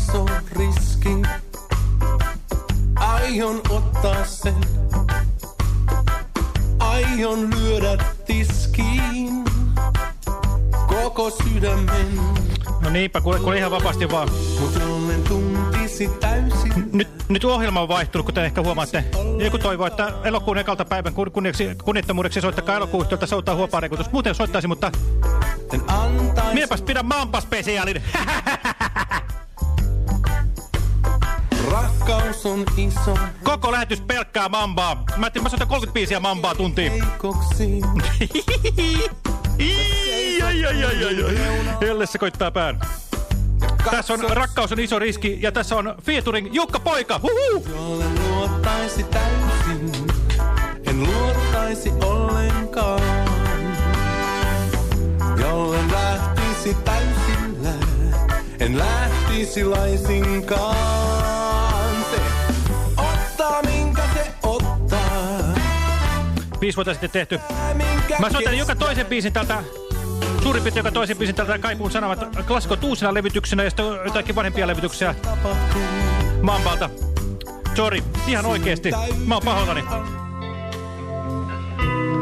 Iso riski. Aion ottaa sen. Aion lyödä tiskiin koko sydämen. No niinpä, kuule, kuule ihan vapaasti vaan. Nyt, nyt ohjelma on vaihtunut, kuten ehkä huomaatte. Joku toivoo, että elokuun ekalta päivän kunniaksi, kunniattomuudeksi soittakaa elokuun yhteyttä soutaa huopaarekotus. Muuten soittaisi, mutta minäpäs pidän maanpaspesiaalin. Rakkaus on iso Koko lähetys pelkkää mambaa. Mä ajattelin, mä soitan 35 mambaa tuntiin. heikoksi. Ai, ai, ai, ai, ai. Helle se koittaa pään. Tässä on Rakkaus on iso riski ja tässä on featuring Jukka Poika. Huhu! Jolle luottaisi täysin, en luottaisi ollenkaan. Jolle lähtisi täysillä, en lähtisi laisinkaan. Viisi vuotta sitten tehty. Mä soitan joka toisen biisin tältä, suurin piirtein joka toisen biisin tältä Kaipuun Sanomat klassikot uusina levytyksenä ja sitten jotakin vanhempia levytyksiä. Mambalta. Sorry, ihan oikeesti. Mä oon pahoillani.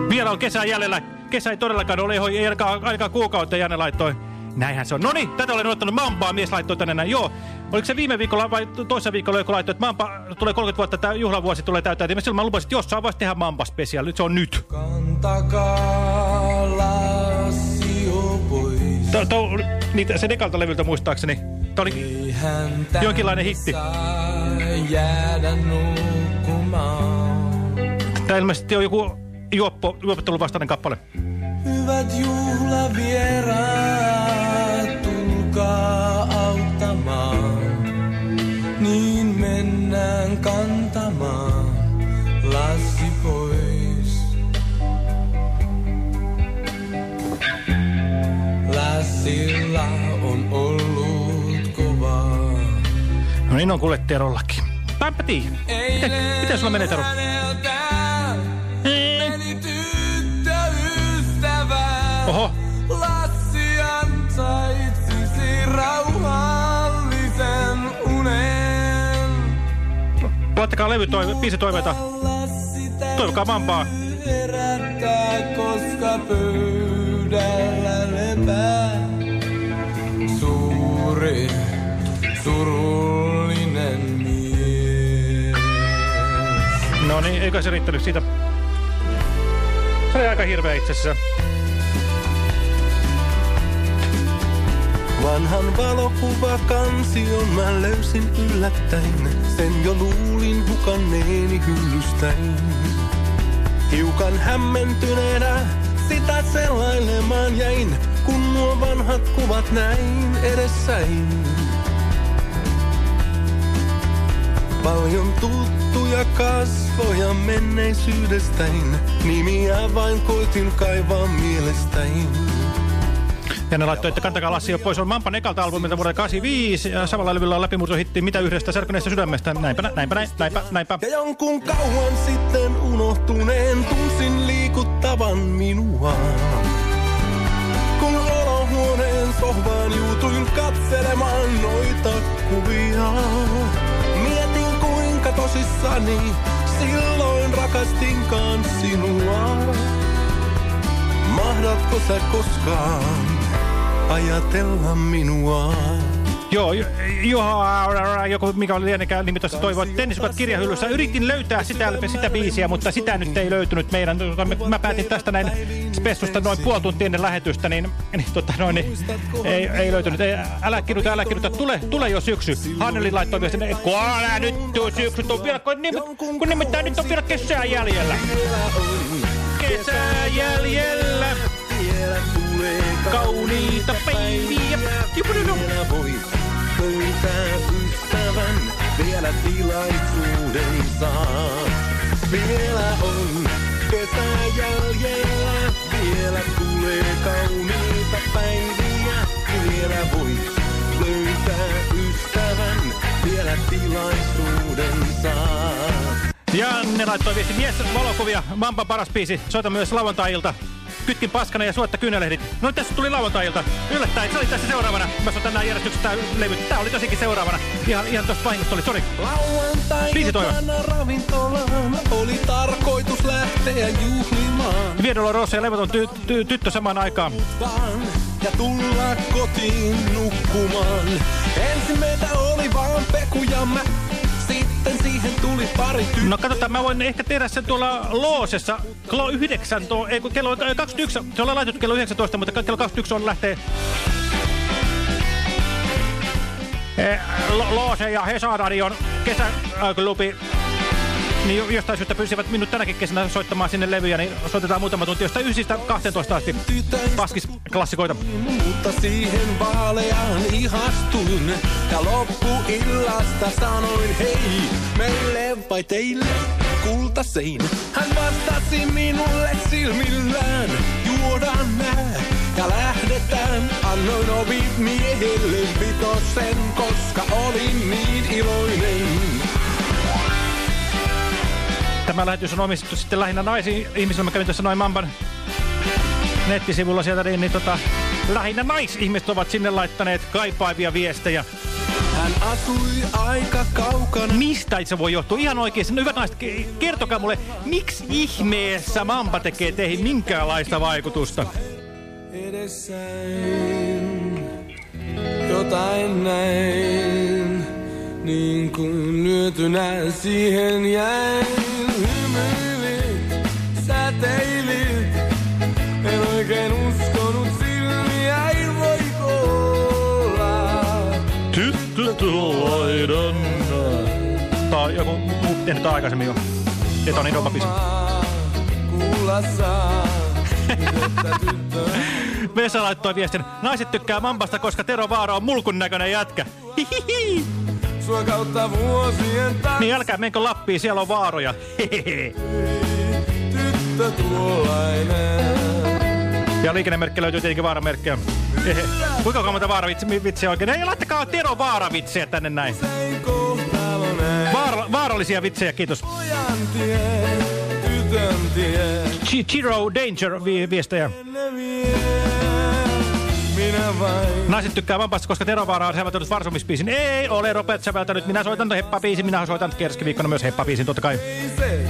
Vielä on kesää jäljellä. Kesä ei todellakaan ole, ei ainakaan, ainakaan kuukautta Janne laittoi. Näinhän se on. Noni, tätä olen odottanut. Mambaa mies laittoi tänne näin. Joo. Oliko se viime viikolla vai toisessa viikolla joku laittoi, että Mamba tulee 30 vuotta, tämä juhlavuosi tulee täyteen. Ja silloin mä lupasin, että jossain voisi tehdä Mamba special. Nyt se on nyt. Kantakaa lasio pois. Tää, tää, on- niitä, se dekalta levyltä muistaakseni. Tämä oli Jonkinlainen hitti. jäädä. Tämä ilmeisesti on joku juoppo, juopottelun vastainen kappale. Hyvät juhlavieraat, auttamaan. Niin mennään kantamaan lassi pois. Lassilla on ollut kovaa. No niin on kuule Terollakin. Taipä tiedä. Miten, miten sulla menee Tero? Tyttöystävä. Oho, laittakaa levy toive, biisi toiveita. Lassi Toivokaa Mambaa. herättää, koska pöydällä lepää. Suuri, surullinen mies. No niin, eikö se riittänyt siitä? Se oli aika hirveä itse asiassa. Vanhan valokuvakansion mä löysin yllättäen. Sen jo luulin hukanneeni hyllystäin. Hiukan hämmentyneenä sitä selailemaan jäin, kun nuo vanhat kuvat näin edessäin. Paljon tuttuja kasvoja menneisyydestäin, nimiä vain koitin kaivaa mielestäin. Ja ne laittoi, että kantakaa Lassi jo pois. On Mampan ekalta albumilta vuodelta 85. Ja samalla levyllä on läpimurtohitti Mitä yhdestä särkyneestä sydämestä. Näinpä, nä- näinpä, näin, näinpä, näinpä. Ja jonkun kauan sitten unohtuneen tunsin liikuttavan minua. Kun olohuoneen sohvaan juutuin katselemaan noita kuvia. Mietin kuinka tosissani silloin rakastinkaan sinua. Mahdatko sä koskaan ajatella minua? Joo, jo- Juha, joku mikä oli lienenkään nimi tuossa toivoi, kirjahyllyssä. Yritin löytää sitä, sitä biisiä, mutta sitä nyt ei löytynyt meidän. Me- Mä päätin tästä näin spessusta noin puoli tuntia ennen lähetystä, niin, niin, tota, noin, niin ei, ei löytynyt. Ei, älä kiduta, älä kiduta, tule, tule jo syksy. Hanneli laittoi kun älä nyt tuu syksy, on vielä, kun, nim, kun nimittäin nyt on vielä kesää jäljellä. Kesää jäljellä, Vielä tulee kauniita päiviä. Vielä voi löytää ystävän, vielä tilaisuuden saa. Vielä on kesä jäljellä, vielä tulee kauniita päiviä. Vielä voi löytää ystävän, vielä tilaisuuden saa. Janne laittoi viesti mies valokuvia. Mampa paras biisi. Soita myös lauantai-ilta. kytkin paskana ja suotta kyynelehdit. No tässä tuli lauantailta. Yllättäen, se oli tässä seuraavana. Mä soitan nää järjestykset tää levy. Tää oli tosikin seuraavana. Ihan, ihan tosta vahingosta oli, sori. Lauantai-iltana ravintolaan oli tarkoitus lähteä juhlimaan. Viedolla Rosse ja levoton ty ty tyttö samaan aikaan. Ja tulla kotiin nukkumaan. Ensin meitä oli vaan Peku ja mä. Sitten siihen tuli pari tyttöä. No katsotaan, mä voin ehkä tehdä sen tuolla Loosessa kello 9, ei kun kello 21, se ollaan laitettu kello 19, mutta kello 21 on lähtee Eh, Lo- Loose ja Hesaradion kesäklubi niin jostain syystä pyysivät minut tänäkin kesänä soittamaan sinne levyjä, niin soitetaan muutama tunti jostain 9 12 asti. Paskis-klassikoita. Mutta siihen vaaleaan ihastuin ja loppuillasta sanoin hei, meille vai teille kultasein. Hän vastasi minulle silmillään, juodaan nää ja lähdetään. Annoin ovi miehelle vitosen, koska olin niin iloinen. Tämä lähetys on omistettu sitten lähinnä naisiin ihmisille. Mä kävin tuossa noin Mamban nettisivulla sieltä, niin, niin tota, lähinnä naisihmiset ovat sinne laittaneet kaipaavia viestejä. Hän asui aika kaukana. Mistä se voi johtua? Ihan oikein. No hyvät naiset, ke- kertokaa mulle, miksi ihmeessä Mamba tekee teihin minkäänlaista vaikutusta? Edessäin jotain näin, niin kuin lyötynä siihen jäin. En oikein uskonut. Tää on joku tehnyt aikaisemmin jo. Tää on niin oma biisi. Kuulla saa, että tyttö Vesa laittoi viestin. Naiset tykkää Mambasta, koska Tero Vaara on mulkun näköinen jätkä. Hihihi. sua kautta vuosien taas. Niin älkää menkö Lappiin, siellä on vaaroja. Hehehe. Tyttö tuollainen. Ja liikennemerkki löytyy tietenkin vaaramerkkiä. Hehe. Kuinka monta vaaravitsiä oikein? Ei, laittakaa Tero vaaravitsejä tänne näin. Vaara, vaarallisia vitsejä, kiitos. Chiro Danger vi viestejä. Minä vain. Naiset tykkää Mambasta, koska Tero Vaara on säveltänyt varsomispiisin. Ei ole Robert säveltänyt. Minä soitan heppabiisin. Minä soitan keskiviikkona myös heppabiisin, totta kai.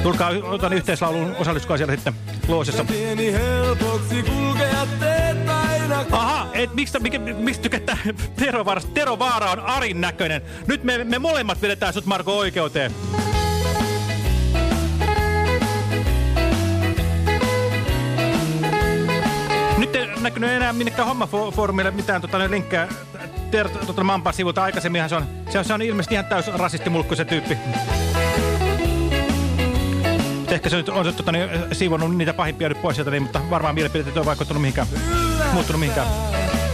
Tulkaa otan yhteislauluun, osallistukaa siellä sitten Loosessa. pieni helpoksi kulkea teet aina. Aha, et miksi, mikä, miksi tykättää Tero Vaarasta? Tero Vaara on Arin näköinen. Nyt me, me molemmat vedetään sut Marko oikeuteen. Nyt ei näkynyt enää minnekään hommafoorumille mitään tota, ne linkkejä Ter, tota, Mampan sivulta. Aikaisemminhan se on, se on, se on ilmeisesti ihan täys rasistimulkku se tyyppi. Ehkä se nyt on se, tota, niin, siivonnut niitä pahimpia nyt pois sieltä, niin, mutta varmaan mielipiteet ei ole vaikuttanut mihinkään. Muuttunut mihinkään.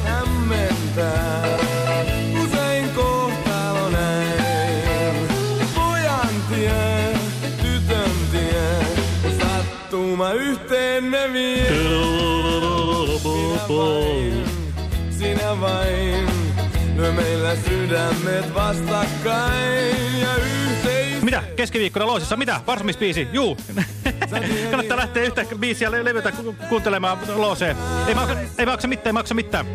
Hämmentää, tytön tie, sattuma yhteen ne vie. Vain, sinä vain, lyö meillä sydämet vastakkain ja yhteis... Mitä? Keskiviikkona Loosissa? Mitä? Varsomispiisi? Juu. Kannattaa lähteä yhtä biisiä le levytä ku kuuntelemaan Looseen. Ei maksa, ei maksa mitään, ei maksa mitään.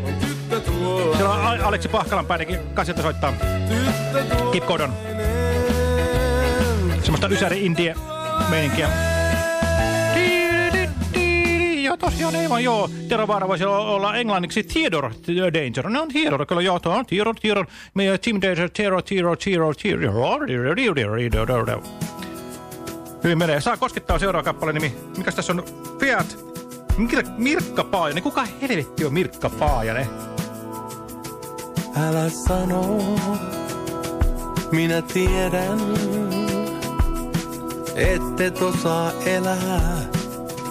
Siellä on Aleksi Pahkalanpäinenkin kassetta soittaa. tyttö tuolla. Kip Gordon. Semmoista ysäri indie meininkiä. Tosiaan aivan joo. Tero Vaara voisi olla englanniksi Theodore Danger. No on Theodore, kyllä joo, tuo on Theodore, Theodore. Meidän Tim Danger, Tero, Tero, Tero, Tero. Hyvin menee. Saa koskettaa seuraava kappaleen nimi. Mikäs tässä on? Fiat. Mir Mirkka Paajanen. Kuka helvetti on Mirkka Paajanen? Älä sano, minä tiedän, ette osaa elää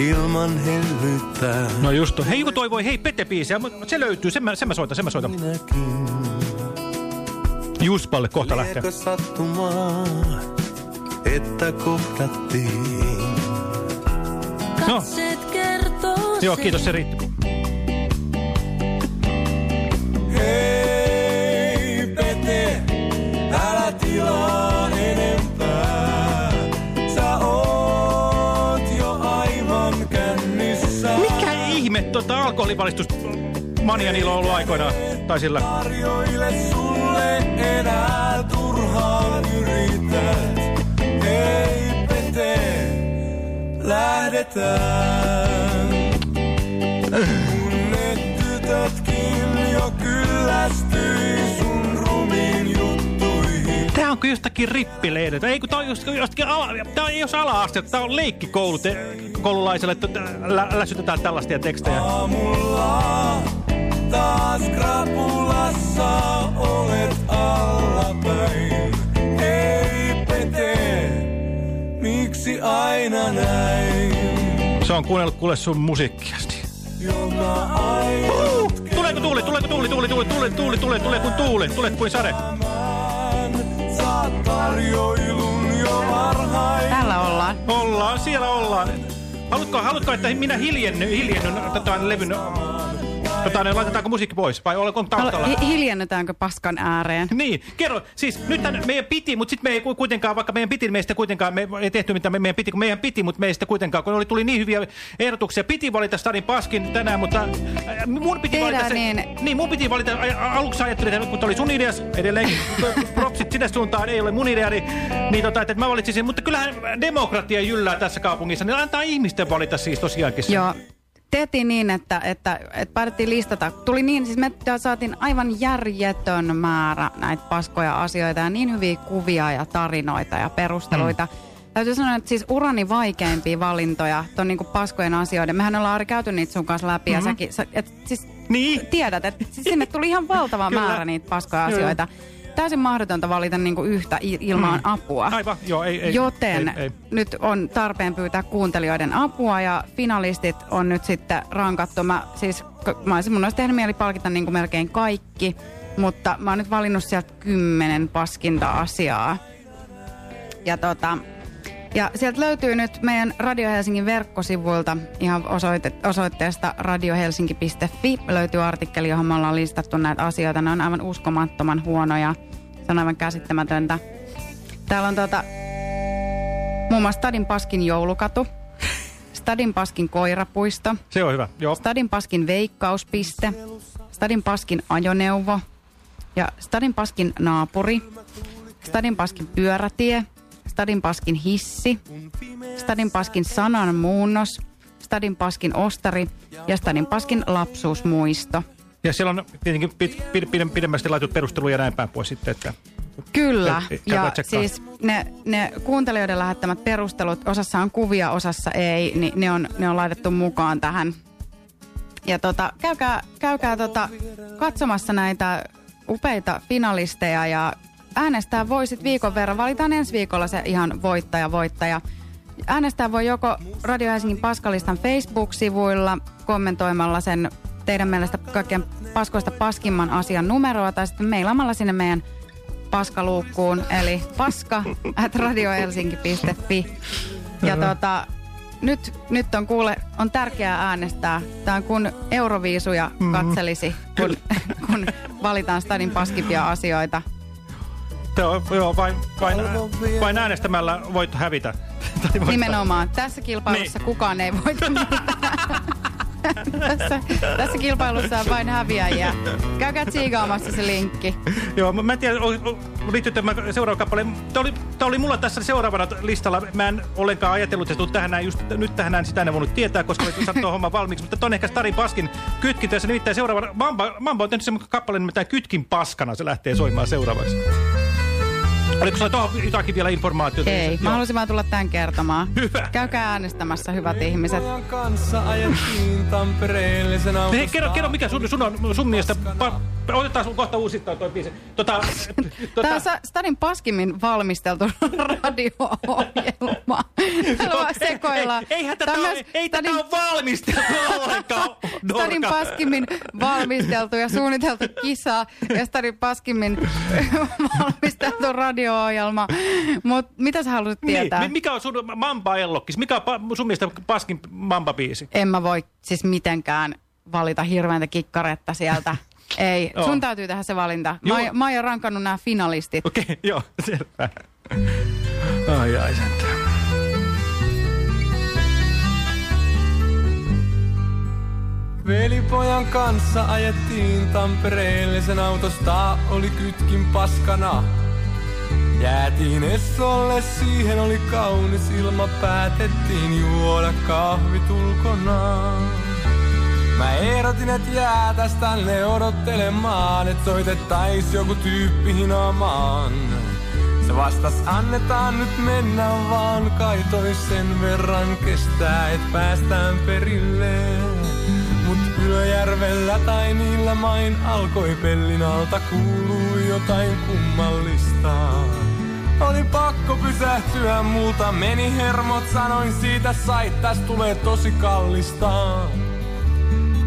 ilman hellyttää. No just to. Hei, joku toivoi, hei, Pete-biisiä. Se löytyy, sen mä, sen mä soitan, sen mä soitan. Minäkin, Juspalle kohta lähtee. liekö sattumaa, että kohdattiin. No. Joo, kiitos, se riitti. Alkoholivalistus mania niillä on ollut aikoinaan. Tai sillä. Tarjoile sulle enää turhaan yrität. Ei pete, lähdetään. Kun ne tytötkin jo kyllästyi sun. Tää on kyllä jostakin rippilehdet. Ei kun tää on jostakin ala, tää on, ei jos ala-aste, tää on leikkikoulu te, koululaiselle, että lä, läsytetään tällaisia tekstejä. Aamulla taas krapulassa olet allapäin. Ei pete, miksi aina näin? Se on kuunnellut kuule sun musiikkiasti. Joka aina Tuleeko tuuli, tuleeko tuuli, tuuli, tuuli, tuuli, tuuli, tuuli, tulee kuin tuuli, tulet kuin sade. Saat tarjoilun jo varhain. Täällä ollaan. Ollaan, siellä ollaan. Haluatko, haluatko että minä hiljennyn, hiljennyn tota, levyn... Tota, laitetaanko musiikki pois vai onko taustalla? Hi- hiljennytäänkö paskan ääreen? Niin, kerro. Siis nyt meidän piti, mutta sitten me ei kuitenkaan, vaikka meidän piti, meistä kuitenkaan, me ei tehty mitä me, meidän piti, kun meidän piti, mutta meistä kuitenkaan, kun oli, tuli niin hyviä ehdotuksia. Piti valita Stadin Paskin tänään, mutta äh, mun piti Tehdään valita se, niin. niin, mun piti valita, aluksi ajattelin, että kun oli sun ideas, edelleen propsit sinne suuntaan, ei ole mun idea, niin, niin tota, että mä valitsin sen, mutta kyllähän demokratia jyllää tässä kaupungissa, niin antaa ihmisten valita siis tosiaankin. Joo. Tehtiin niin, että, että, että päätettiin listata. Tuli niin, siis me saatiin aivan järjetön määrä näitä paskoja asioita ja niin hyviä kuvia ja tarinoita ja perusteluita. Mm. Täytyy sanoa, että siis urani vaikeimpia valintoja ton niinku paskojen asioiden. Mehän ollaan Ari käyty niitä sun kanssa läpi mm-hmm. ja säkin, sä, et, siis Niin. tiedät, että siis sinne tuli ihan valtava Kyllä. määrä niitä paskoja Joo. Täysin mahdotonta valita niinku yhtä i- ilman Mm. apua. Aivan, joo, ei, ei. Joten ei, ei. nyt on tarpeen pyytää kuuntelijoiden apua ja finalistit on nyt sitten rankattu. Mä, siis, mä olisin, mun olisi tehnyt mieli palkita niin kuin melkein kaikki, mutta mä oon nyt valinnut sieltä kymmenen paskinta asiaa. Ja tota, ja sieltä löytyy nyt meidän Radio Helsingin verkkosivuilta ihan osoite, osoitteesta radiohelsinki.fi löytyy artikkeli, johon me ollaan listattu näitä asioita. Ne on aivan uskomattoman huonoja. Se on aivan käsittämätöntä. Täällä on tota, muun muassa Stadin Paskin joulukatu, Stadin Paskin koirapuisto, Se on hyvä, joo. Stadin Paskin veikkauspiste, Stadin Paskin ajoneuvo ja Stadin Paskin naapuri, Stadin Paskin pyörätie, Stadin Paskin hissi, Stadin Paskin sanan muunnos, Stadin Paskin ostari ja Stadin Paskin lapsuusmuisto. Ja siellä on tietenkin pid, pid, pid, pidemmästi laitut perusteluja ja näin päin pois sitten, että... Kyllä, Et- et- käykää ja siis ne, ne kuuntelijoiden lähettämät perustelut, osassa on kuvia, osassa ei, niin ne on, ne on laitettu mukaan tähän. Ja tota, käykää, käykää tota, katsomassa näitä upeita finalisteja ja äänestää voi sit viikon verran. Valitaan ensi viikolla se ihan voittaja, voittaja. Äänestää voi joko Radio Helsingin Paskalistan Facebook-sivuilla kommentoimalla sen teidän mielestä kaikkein paskoista paskimman asian numeroa tai sitten mailaamalla sinne meidän paskaluukkuun, eli paska at radiohelsinki.fi. Ja tota, nyt, nyt on kuule, on tärkeää äänestää. Tämä on kun Euroviisuja katselisi, kun, kun valitaan stadin paskimpia asioita. On, joo, vain, vain, vain äänestämällä voit hävitä. Voittaa. Nimenomaan. Tässä kilpailussa Niin. kukaan ei voita tässä, tässä kilpailussa on vain häviäjiä. Käykää tsiigaamassa se linkki. Joo, mä en tiedä, liittyy tämä seuraava kappale. Tämä oli, tämä oli mulla tässä seuraavana listalla. Mä en ollenkaan ajatellut, että tähän näin, just nyt tähän näin, sitä en voinut tietää, koska olet saanut tuon homman valmiiksi. Mutta ton ehkä Starin Paskin kytkin tässä nimittäin seuraavana. Mamba, Mamba on tehnyt semmoinen kappale nimittäin Kytkin paskana. Se lähtee soimaan seuraavaksi. Oliko sulla tuohon jotakin vielä informaatiota? Ei, mä Joo. halusin vaan tulla tämän kertomaan. Hyvä. Käykää äänestämässä, hyvät ihmiset. Pojan kanssa ajettiin Tampereellisen Hei, autosta. kerro, kerro, mikä sun, sun, on, sun mielestä... Pa, otetaan sun kohta uusittain toi biisi. Tota, Tämä on Stadin paskimmin valmisteltu radio-ohjelma. Täällä vaan sekoillaan. Ei, eihän tätä, ole, ei tätä Stadin- ole valmisteltu ollenkaan. Stadin Norka. paskimmin valmisteltu ja suunniteltu kisa ja Stadin paskimmin valmisteltu radio-ohjelma. Mutta mitä sä haluat tietää? Niin, mi- mikä on sun Mamba-ellokkis? Mikä on sun mielestä paskin Mamba-biisi? En mä voi siis mitenkään valita hirveäntä kikkaretta sieltä. Ei, Joo. sun täytyy tehdä se valinta. Mä, oon- mä oon jo rankannut nämä finalistit. Okei, okay, joo, selvä. Ai ai sentään. Velipojan kanssa ajettiin Tampereelle, sen autosta oli kytkin paskana. Jäätiin Essolle, siihen oli kaunis ilma, päätettiin juoda kahvit ulkona. Mä ehdotin, et jäätäs tänne odottelemaan, et soitettais joku tyyppi hinaamaan. Se vastas, annetaan nyt mennä vaan, kai toi sen verran kestää, et päästään perille. Mut Ylöjärvellä tai niillä main alkoi pellin alta kuuluu jotain kummallista. Oli pakko pysähtyä, multa meni hermot, sanoin siitä sait, tästä tulee tosi kallista.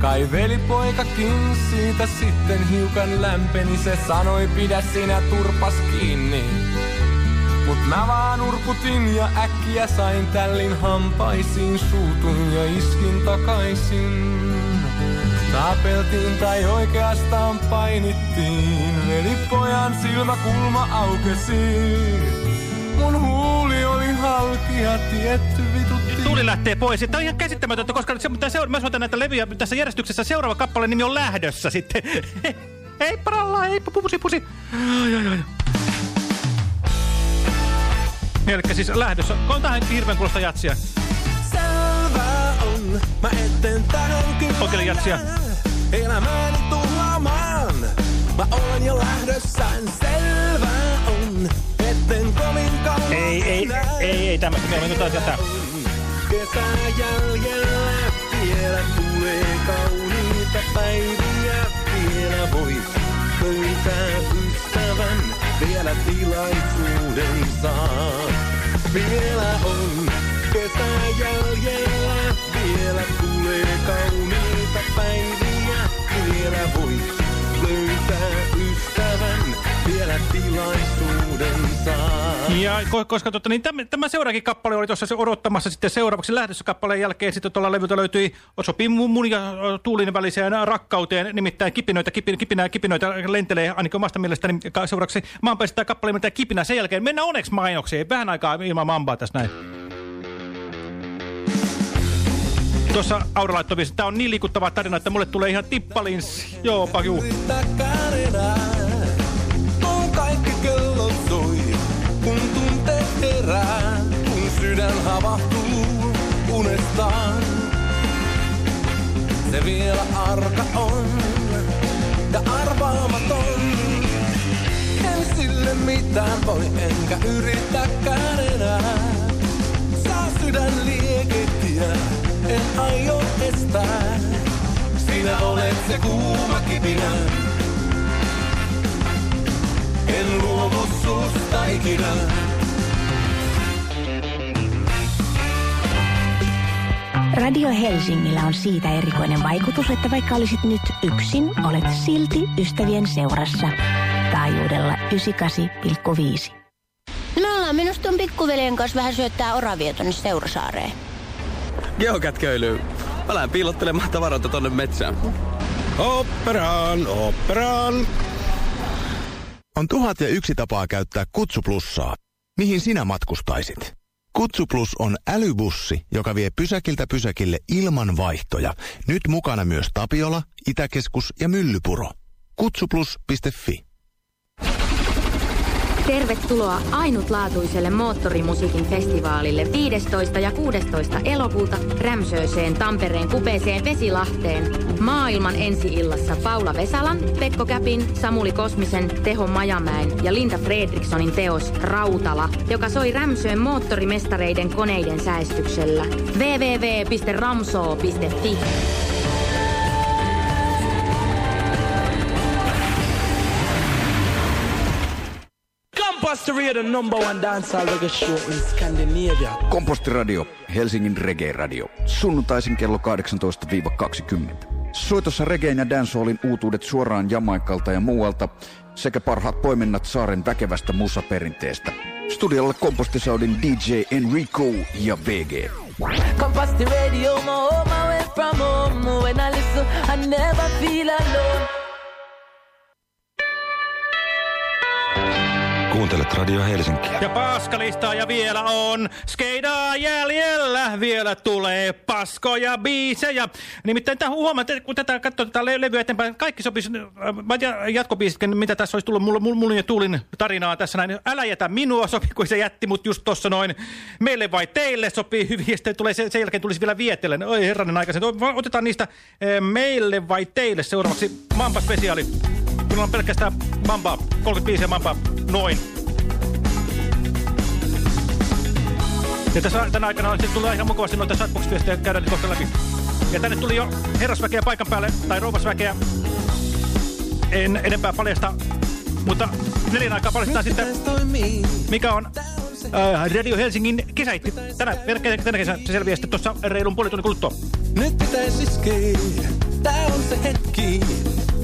Kai velipoikakin siitä sitten hiukan lämpeni, se sanoi pidä sinä turpas kiinni. Mut mä vaan urputin ja äkkiä sain tällin hampaisiin, suutun ja iskin takaisin. Taapeltiin tai oikeastaan painittiin, velipojan silmäkulma aukesi. Mun huuli oli halki ja tietty vitutti. Tuli lähtee pois. Tämä on ihan käsittämätöntä, koska se, mutta seura- mä soitan näitä levyjä tässä järjestyksessä. Seuraava kappale nimi on lähdössä sitten. Ei paralla, ei pusi pusi. Ai, ai, ai. Eli siis lähdössä. On tähän hirveän kuulosta jatsia. Selvä on, mä etten tähän kyllä Kokeile jatsia. jää. Elämäni tuhlaamaan, mä olen jo lähdössään. Selvä on, etten kovin Ei, ei, ei, ei tämmöistä. Me olemme taas jättää. Kesää jäljellä vielä tulee kauniita päiviä. Vielä voit löytää ystävän, vielä tilaisuuden saat. Vielä on kesää jäljellä, vielä tulee kauniita päiviä. Vielä voit löytää ystävän, vielä tilaisuuden saat. Ja ko koska totta, niin tämä, tämä seuraavakin kappale oli tuossa odottamassa sitten seuraavaksi lähdössä kappaleen jälkeen sitten tuolla levyltä löytyi Sopii mun, mun ja Tuulin väliseen rakkauteen, nimittäin kipinöitä, kipinä, kipinä, kipinöitä lentelee ainakin omasta mielestäni ka- seuraavaksi maanpäin tämä kappale nimittäin kipinä sen jälkeen. Mennään onneksi mainoksiin, vähän aikaa ilman mambaa tässä näin. Tuossa Aura laittoi viesti, tää on niin liikuttava tarina, että mulle tulee ihan tippalins. Joo, juu. Herää, kun sydän havahtuu unestaan. Se vielä arka on ja arvaamaton. En sille mitään voi enkä yritäkään enää. Saa sydän liekehtiä, en aio estää. Sinä olet se kuuma kipinä. En luovu susta ikinä. Radio Helsingillä on siitä erikoinen vaikutus, että vaikka olisit nyt yksin, olet silti ystävien seurassa. Taajuudella 98,5. Me ollaan menossa tuon pikkuveljen kanssa vähän syöttää oravia tonne Seurasaareen. Geokätköilyyn. Mä lähden piilottelemaan tavaroita tonne metsään. Operaan, operaan. On tuhat ja yksi tapaa käyttää Kutsuplussaa. Mihin sinä matkustaisit? Kutsuplus on älybussi, joka vie pysäkiltä pysäkille ilman vaihtoja. Nyt mukana myös Tapiola, Itäkeskus ja Myllypuro. Kutsuplus.fi Tervetuloa ainutlaatuiselle moottorimusiikin festivaalille 15. ja 16. elokuuta Rämsööseen Tampereen kupeeseen Vesilahteen. Maailman ensi-illassa Paula Vesalan, Pekko Käpin, Samuli Kosmisen, Teho Majamäen ja Linda Fredrikssonin teos Rautala, joka soi Rämsöön moottorimestareiden koneiden säestyksellä. www.ramsoo.fi The number one dancehall reggae show in Scandinavia. Kompostiradio, Helsingin Reggae-radio. Sunnuntaisin kello 18-20. Soitossa reggaein ja dancehallin uutuudet suoraan Jamaikalta ja muualta sekä parhaat poiminnat saaren väkevästä musaperinteestä. Studiolla kompostisaudin DJ Enrico ja VG. Compost radio, my home away from home. When I listen, I never feel Kuuntelet Radio Helsinkiä. Ja paskalistaa ja vielä on skeidaa jäljellä. Vielä tulee paskoja biisejä. Nimittäin tämä huomaa, että kun tätä katsoo tätä le levyä eteenpäin, kaikki sopisi, äh, jatkobiisit, mitä tässä olisi tullut, mulla, mulla ja Tuulin tarinaa tässä näin. Älä jätä minua, sopii kun se jätti mut just tuossa noin. Meille vai teille sopii hyvin, ja sitten tulee, sen jälkeen tulisi vielä vietellen. Oi herranen aikaisin. Otetaan niistä äh, meille vai teille seuraavaksi Mamba Spesiaali. Kun on pelkästään Mamba, 35 Mamba, noin. Ja tässä tänä aikana on sitten tullut ihan mukavasti noita chatbox-viestejä käydään kohta läpi. Ja tänne tuli jo herrasväkeä paikan päälle, tai rouvasväkeä. En enempää paljasta, mutta neljän aikaa paljastetaan sitten, mikä on äh, Radio Helsingin kesäitti. Tänä, tänä kesänä se selviää sitten tuossa reilun puoli tunnin kuluttua. Nyt pitäisi iskee, tää on se hetki,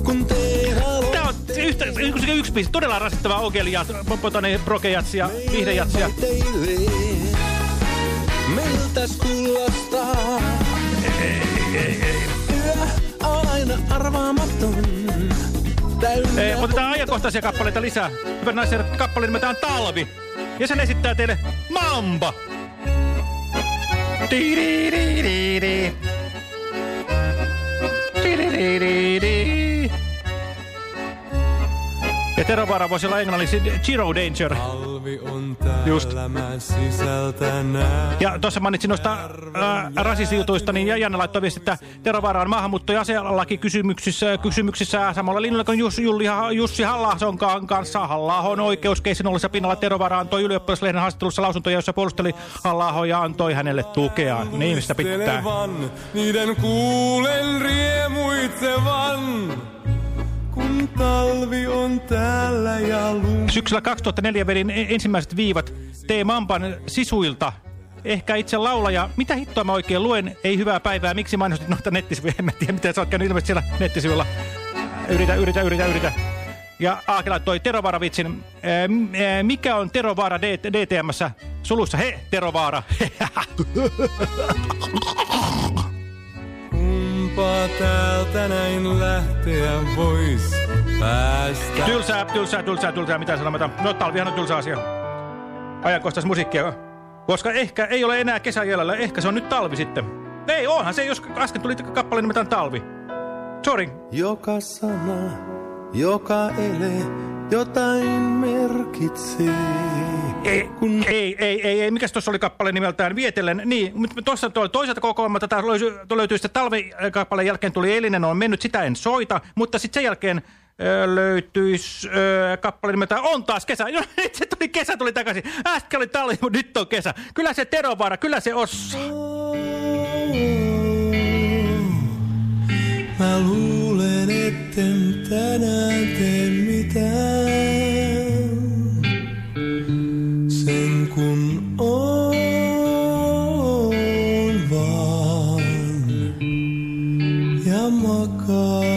kun tehdään... Tää on yhtä, yksi, yksi biisi, todella rasittava Ogelia, Potone, Prokejatsia, Vihdejatsia. Miltäs kuulostaa? Ei, ei, ei. Yö on aina arvaamaton. Ei, otetaan ajankohtaisia kappaleita lisää. Hyvät naiset, kappale nimetään Talvi. Ja sen esittää teille Mamba. Di-di-di-di-di. Di-di-di-di-di. Ja Tero Vaara voisi olla englanniksi Zero Danger. Just. Ja tuossa mainitsin noista rasistijutuista, niin Janne laittoi viesti, että Tero Vaara on maahanmuutto- ja asealaki kysymyksissä, kysymyksissä samalla linjalla kuin Jussi, Julli, Jussi Hallahson kanssa. Hallahon oikeuskeisin ollessa pinnalla Tero Vaara antoi ylioppilaslehden haastattelussa lausuntoja, jossa puolusteli Hallaho ja antoi hänelle tukea. Niin mistä pitää. Niiden kuulen riemuitsevan talvi on täällä ja lumi. Syksyllä 2004 vedin e- ensimmäiset viivat T. Mampan sisuilta. Ehkä itse laulaja. Mitä hittoa mä oikein luen? Ei hyvää päivää. Miksi mainostit noita nettisivuja? En mä tiedä, mitä sä oot käynyt ilmeisesti siellä nettisivuilla. Yritä, yritä, yritä, yritä. Ja Aake laittoi Terovaara-vitsin. Mikä on Terovaara DTMssä? Sulussa he, Terovaara. Kumpa täältä näin lähteä vois päästä. Tylsää, tylsää, tylsää, tylsää. Mitä sanomatta? No talvihan on tylsä asia. Ajankohtais musiikkia. Koska ehkä ei ole enää kesän jäljellä. Ehkä se on nyt talvi sitten. Ei, onhan se, jos äsken tuli kappale nimetään talvi. Sorry. Joka sana, joka ele, jotain merkitsee. Ei, kun... ei, ei, ei, ei. Mikäs tuossa oli kappale nimeltään Vietellen? Niin, mutta tuossa toisaalta kokoelma tätä löytyy sitten talvikappaleen jälkeen tuli Eilinen on mennyt, sitä en soita, mutta sitten sen jälkeen löytyisi ö, kappale nimeltään On taas kesä. No, se tuli kesä, tuli takaisin. Äsken oli talvi, mutta nyt on kesä. Kyllä se Terovaara, kyllä se osaa. Mä luulen, etten tänään tee mitään. Sen kun on vaan ja makaan.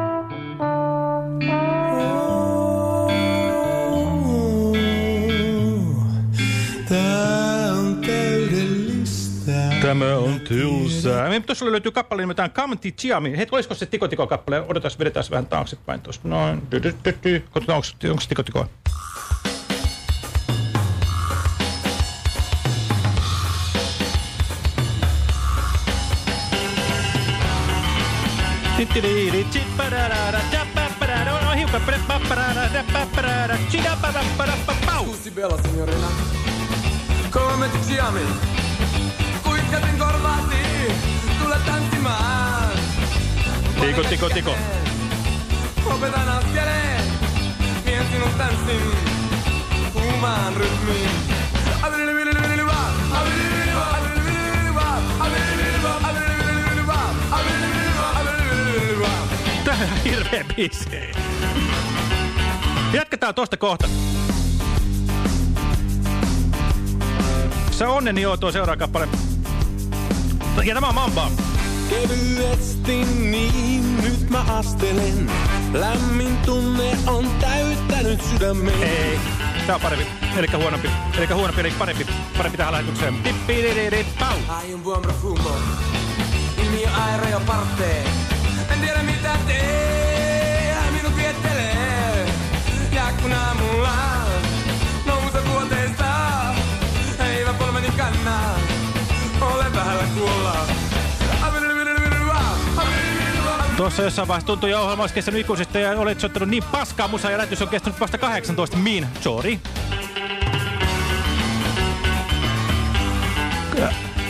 Tämä on tylsää. Meidän tuossa löytyy kappale nimeltään Kamti Chiami. Hei, olisiko se tikotiko-kappale? Odotas, vedetään vähän taaksepäin tuossa. Noin. Katsotaan, onko, onko tikotikoa. Scusi bella come ti chiami? Ti korvasi? Tule tanssimaan Tiko, tiko, tiko. Opetan askeleen Vien sinut tanssin Kuumaan rytmiin on hirveä biisi. Jatketaan tosta kohta. Se on onneni joo tuo seuraava kappale. Ja tämä on Mamba. Kevyesti niin, nyt mä astelen. Lämmin tunne on täyttänyt sydämen. Ei, tää on parempi. Elikkä huonompi. Elikkä huonompi, eli parempi. Parempi tähän lähetykseen. Tippidididi, pau. Hai un buon profumo Il mio aereo parte En tiedä mitä tee Minut viettelee Ja kun aamulla Tuossa jossain vaiheessa tuntui, että ohjelma olisi kestänyt ikuisesti ja olet soittanut niin paskaa musaa ja lähetys on kestänyt vasta 18 min. Sorry.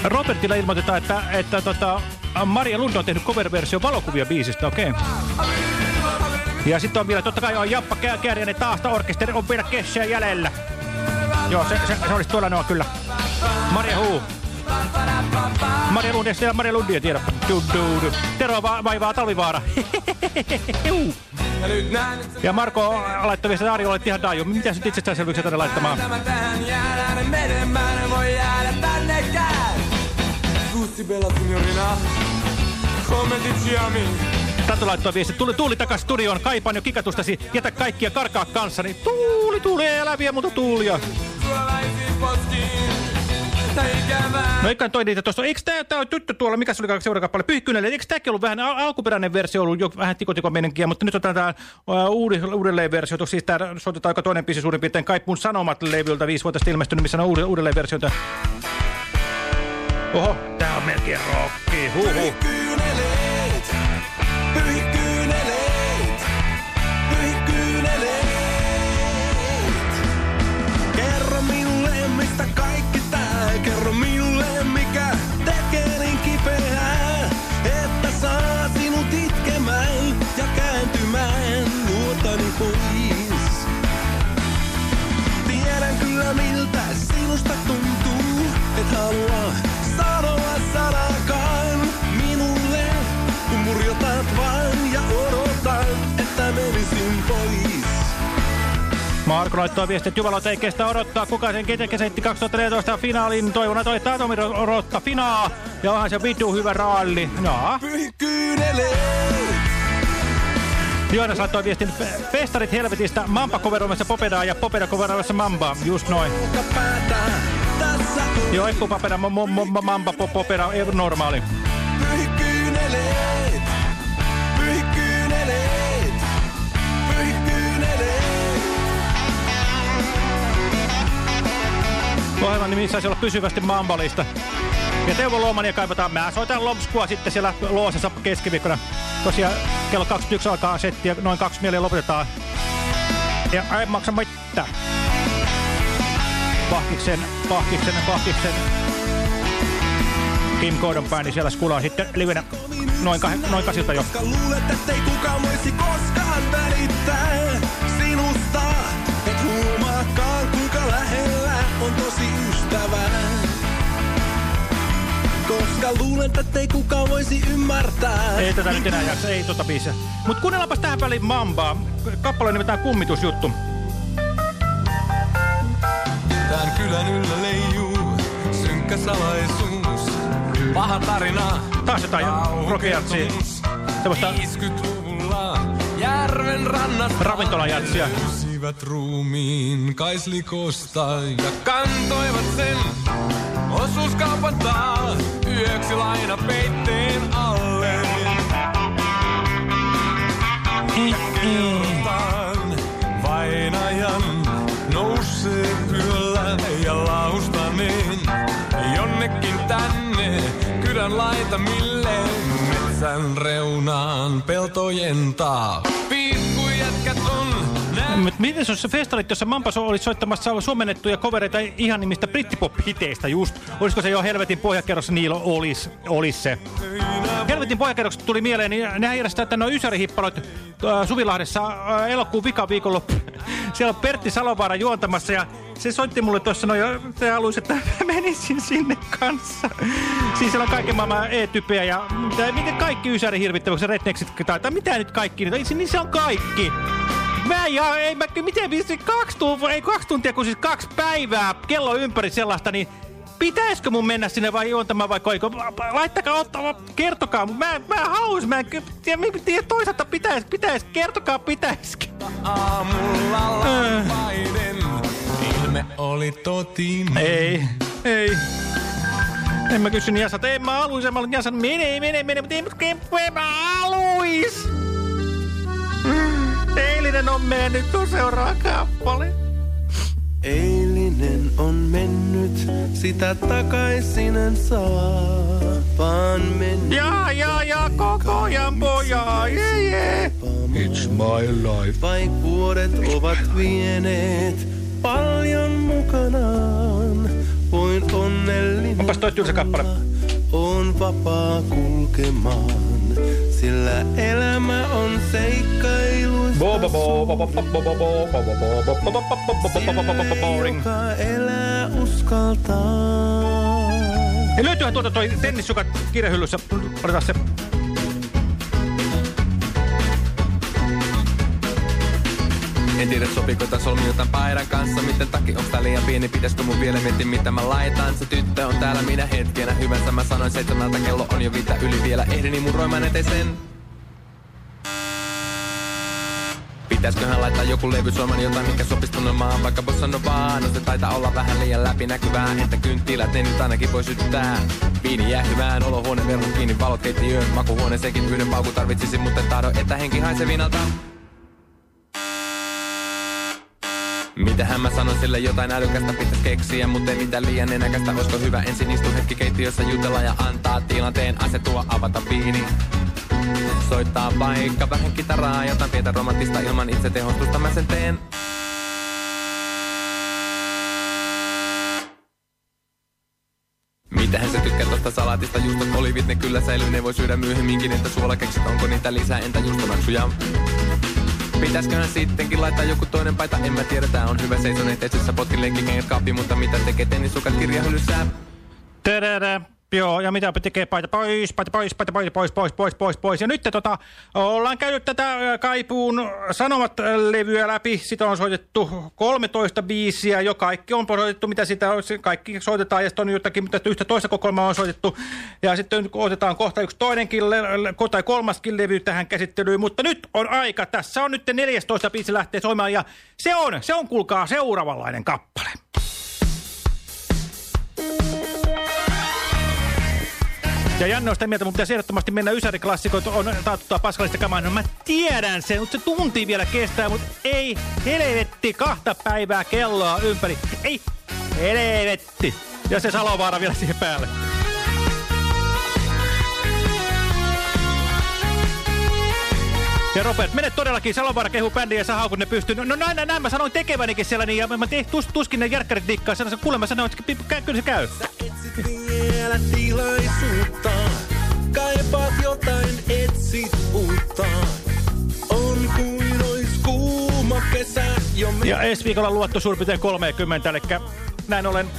Robertilla ilmoitetaan, että, että tota, Maria Lund on tehnyt cover-versio valokuvia biisistä, okei. Okay. Ja sitten on vielä, totta kai on Jappa Kääriäinen taasta orkesteri, on vielä kessiä jäljellä. Joo, se, se, se olisi tuolla noin kyllä. Maria Huu. Maria Lund, ja Maria Lundia tiedä. Du, du, du. Tero va vaivaa talvivaara. Ja Marko laittoi viestiä Ari, olet ihan daiju. Mitä nyt itsestäänselvyyksiä tänne laittamaan? Tämä tähän jäädään En menemään en voi jäädä tännekään Scusi bella signorina Come ti chiami? Tatu laittoi viesti. Tuli Tuuli takas studioon. Kaipaan jo kikatustasi. Jätä kaikkia karkaa kanssani. Tuuli, tuuli, ei älä vie muuta tuulia. Suolaisiin poskiin Tai ikävää No eikä toi niitä tuossa. Eikö tää, tää on tyttö tuolla, mikä se oli seuraava kappale? Pyyhkyynelle. Eikö tämäkin ollut vähän al alkuperäinen versio ollut jo vähän tikotikomenenkiä, mutta nyt otetaan tää uh, uudelleen versio. Siis tää soitetaan aika toinen biisi suurin piirtein Kaipun Sanomat levyltä viisi vuotta sitten ilmestynyt, missä on uude, uudelleen versio. Oho, tää on melkein rocki. Huhu. Pyhi Marko laittoi viesti, että Jumalot ei kestä odottaa. Kuka sen kesäkesätti 2014 finaalin? Toivon, toi Taatomi odottaa finaa. Ja onhan se vitu hyvä ralli. No. Joonas laittoi viestin Festarit helvetistä, Mamba coveroimassa Popedaa ja Popeda coveroimassa Mambaa. Just noin. Joo, Eppu Popeda, Mamba Popeda, ei normaali. Pyhi Ohjelman nimi saisi olla pysyvästi Mambalista. Ja Teuvo Luomania kaivataan. Mä soitan Lomskua sitten siellä Loosessa keskiviikkona. Tosiaan kello 21 alkaa setti ja noin kaksi mieliä lopetetaan. Ja ei maksa mitään. Pahkiksen, pahkiksen, pahkiksen. Kim Gordon bändi siellä skulaa sitten livenä noin, kah noin kasilta jo. Koska luulet, ettei kukaan voisi koskaan välittää on tosi ystävä. Koska luulet, ettei kukaan voisi ymmärtää. Ei tätä nyt enää jaksa, ei tota biisiä. Mut kuunnellaanpas tähän väliin Mambaa. Kappale nimetään kummitusjuttu. Tän kylän yllä leijuu synkkä salaisuus. Paha tarina. Taas jotain rockjatsia. Semmoista 50-luvulla järven rannasta ravintolajatsia. Löysivät ruumiin kaislikosta ja kantoivat sen osuuskaupan taa yöksi laina peitteen alle. Kerrotaan vainajan nousee yöllä ja laustaneen jonnekin tänne kydän laitamille metsän reunaan peltojen taa. Piikkujätkät on Miten se festarit, jossa Mampas olisi soittamassa suomennettuja kovereita ihan nimistä brittipop-hiteistä just? Olisiko se jo Helvetin pohjakerrossa Niilo olisi olis se? Helvetin pohjakerroksesta tuli mieleen, niin nehän järjestää tänne Ysäri-hippalot äh, Suvilahdessa äh, elokuun vikaviikonloppu. Siellä on Pertti Salovaara juontamassa ja se soitti mulle tuossa noin ja se haluaisi, että menisin sinne kanssa. Siis siellä on kaiken maailman E-typejä ja mitä, miten kaikki Ysäri hirvittävä, kun se Rednexit tai, tai mitä nyt kaikki, niin se on kaikki. Mä ja ei mä, miten viisi kaksi tuntia, ei kaksi tuntia, kun siis kaksi päivää kello ympäri sellaista, niin pitäisikö mun mennä sinne vai juontamaan vai koiko? Laittakaa, ottaa, kertokaa. Mä, mä haluais, mä en tiedä, toisaalta pitäis, pitäis, kertokaa pitäisikö. aamulla lampaiden. Ilme oli totinen. Ei, ei. En mä kysyn Jasalta, en mä haluis, en mä olin Jasan, mene, mene, mene, mutta en, en mä haluis. Eilinen on mennyt, on seuraava kappale. Eilinen on mennyt, sitä takaisin en saa, vaan mennyt. Ja, ja, ja, koko ajan poja, jee, jee. It's my life. Vaik vuodet ovat vieneet paljon mukanaan. Voin onnellinen Onpas toi tylsä kappale. On vapaa kulkemaan, sillä elämä on seikkailuista Boring. Joka elää uskaltaa. Ja löytyyhän tuota toi tennissukat kirjahyllyssä. Otetaan se. En tiedä sopiiko tää solmi jotain paidan kanssa. Miten takki onks tää liian pieni? Pitäisikö mun vielä miettiä mitä mä laitan? Se tyttö on täällä minä hetkenä. Hyvänsä mä sanoin seitsemältä kello on jo viittä yli vielä. Ehdin imuroimaan eteisen Pitäisköhän laittaa joku levy soimaan jotain, mikä sopis tunnelmaan Vaikka bossa no vaan, no se taitaa olla vähän liian läpinäkyvää. Että kynttilät ne nyt ainakin voi syttää. Viini jää hyvään, olohuone verhon kiinni, valot keittiöön Makuhuoneeseenkin yhden paukun tarvitsisi, mutta tahdo, että henki haisee viinalta Mitähän mä sanon sille jotain älykästä pitäis keksiä, mutta ei mitään liian nenäkästä. Oisko hyvä ensin istu hetki keittiössä jutella ja antaa tilanteen asetua avata viini. Soittaa vaikka vähän kitaraa, jotain pientä romanttista ilman itse tehostusta mä sen teen. Mitähän se tykkää tosta salaatista, juustot, olivit, ne kyllä säilyy, ne voi syödä myöhemminkin, että suolakeksit, onko niitä lisää, entä juustonaksuja? Pitäisköhän sittenkin laittaa joku toinen paita, en mä tiedä, tää on hyvä seisoneet etsissä, potkin lenkkikengät kaappi, mutta mitä tekee tennisukat kirjahyllyssä? Tadada. Joo, ja mitä tekee paita pois, paita pois, paita pois, pois, pois, pois, pois, pois. Ja nyt tota, ollaan käynyt tätä Kaipuun Sanomat-levyä läpi. Sitä on soitettu 13 biisiä, jo kaikki on soitettu, mitä sitä on, kaikki soitetaan, ja sitten on jotakin, mitä yhtä toista kokoelmaa on soitettu. Ja sitten otetaan kohta yksi toinenkin, tai kolmaskin levy tähän käsittelyyn, mutta nyt on aika, tässä on nyt 14 biisi lähtee soimaan, ja se on, se on kuulkaa seuraavanlainen kappale. Ja Janne on sitä mieltä, mun pitäisi ehdottomasti mennä Ysäri-klassikoita, on taatuttaa paskallista kamaa. No mä tiedän sen, mutta se tunti vielä kestää, mutta ei helvetti kahta päivää kelloa ympäri. Ei helvetti. Ja se Salovaara vielä siihen päälle. Ja Robert, mene todellakin Salovaara kehu bändiä ja sä haukut ne pystyy. No, no näin, näin, näin mä sanoin tekevänikin siellä, niin ja mä tein tus, tuskin ne järkkärit dikkaa. Sanoin, kuule mä sanoin, että pi- kä- kyllä se käy. vielä tilaisuutta. Kaipaat jotain, etsit uutta. On kuin ois kuuma kesä jo. Ja ensi viikolla luotto suurin piirtein 30, eli näin ollen.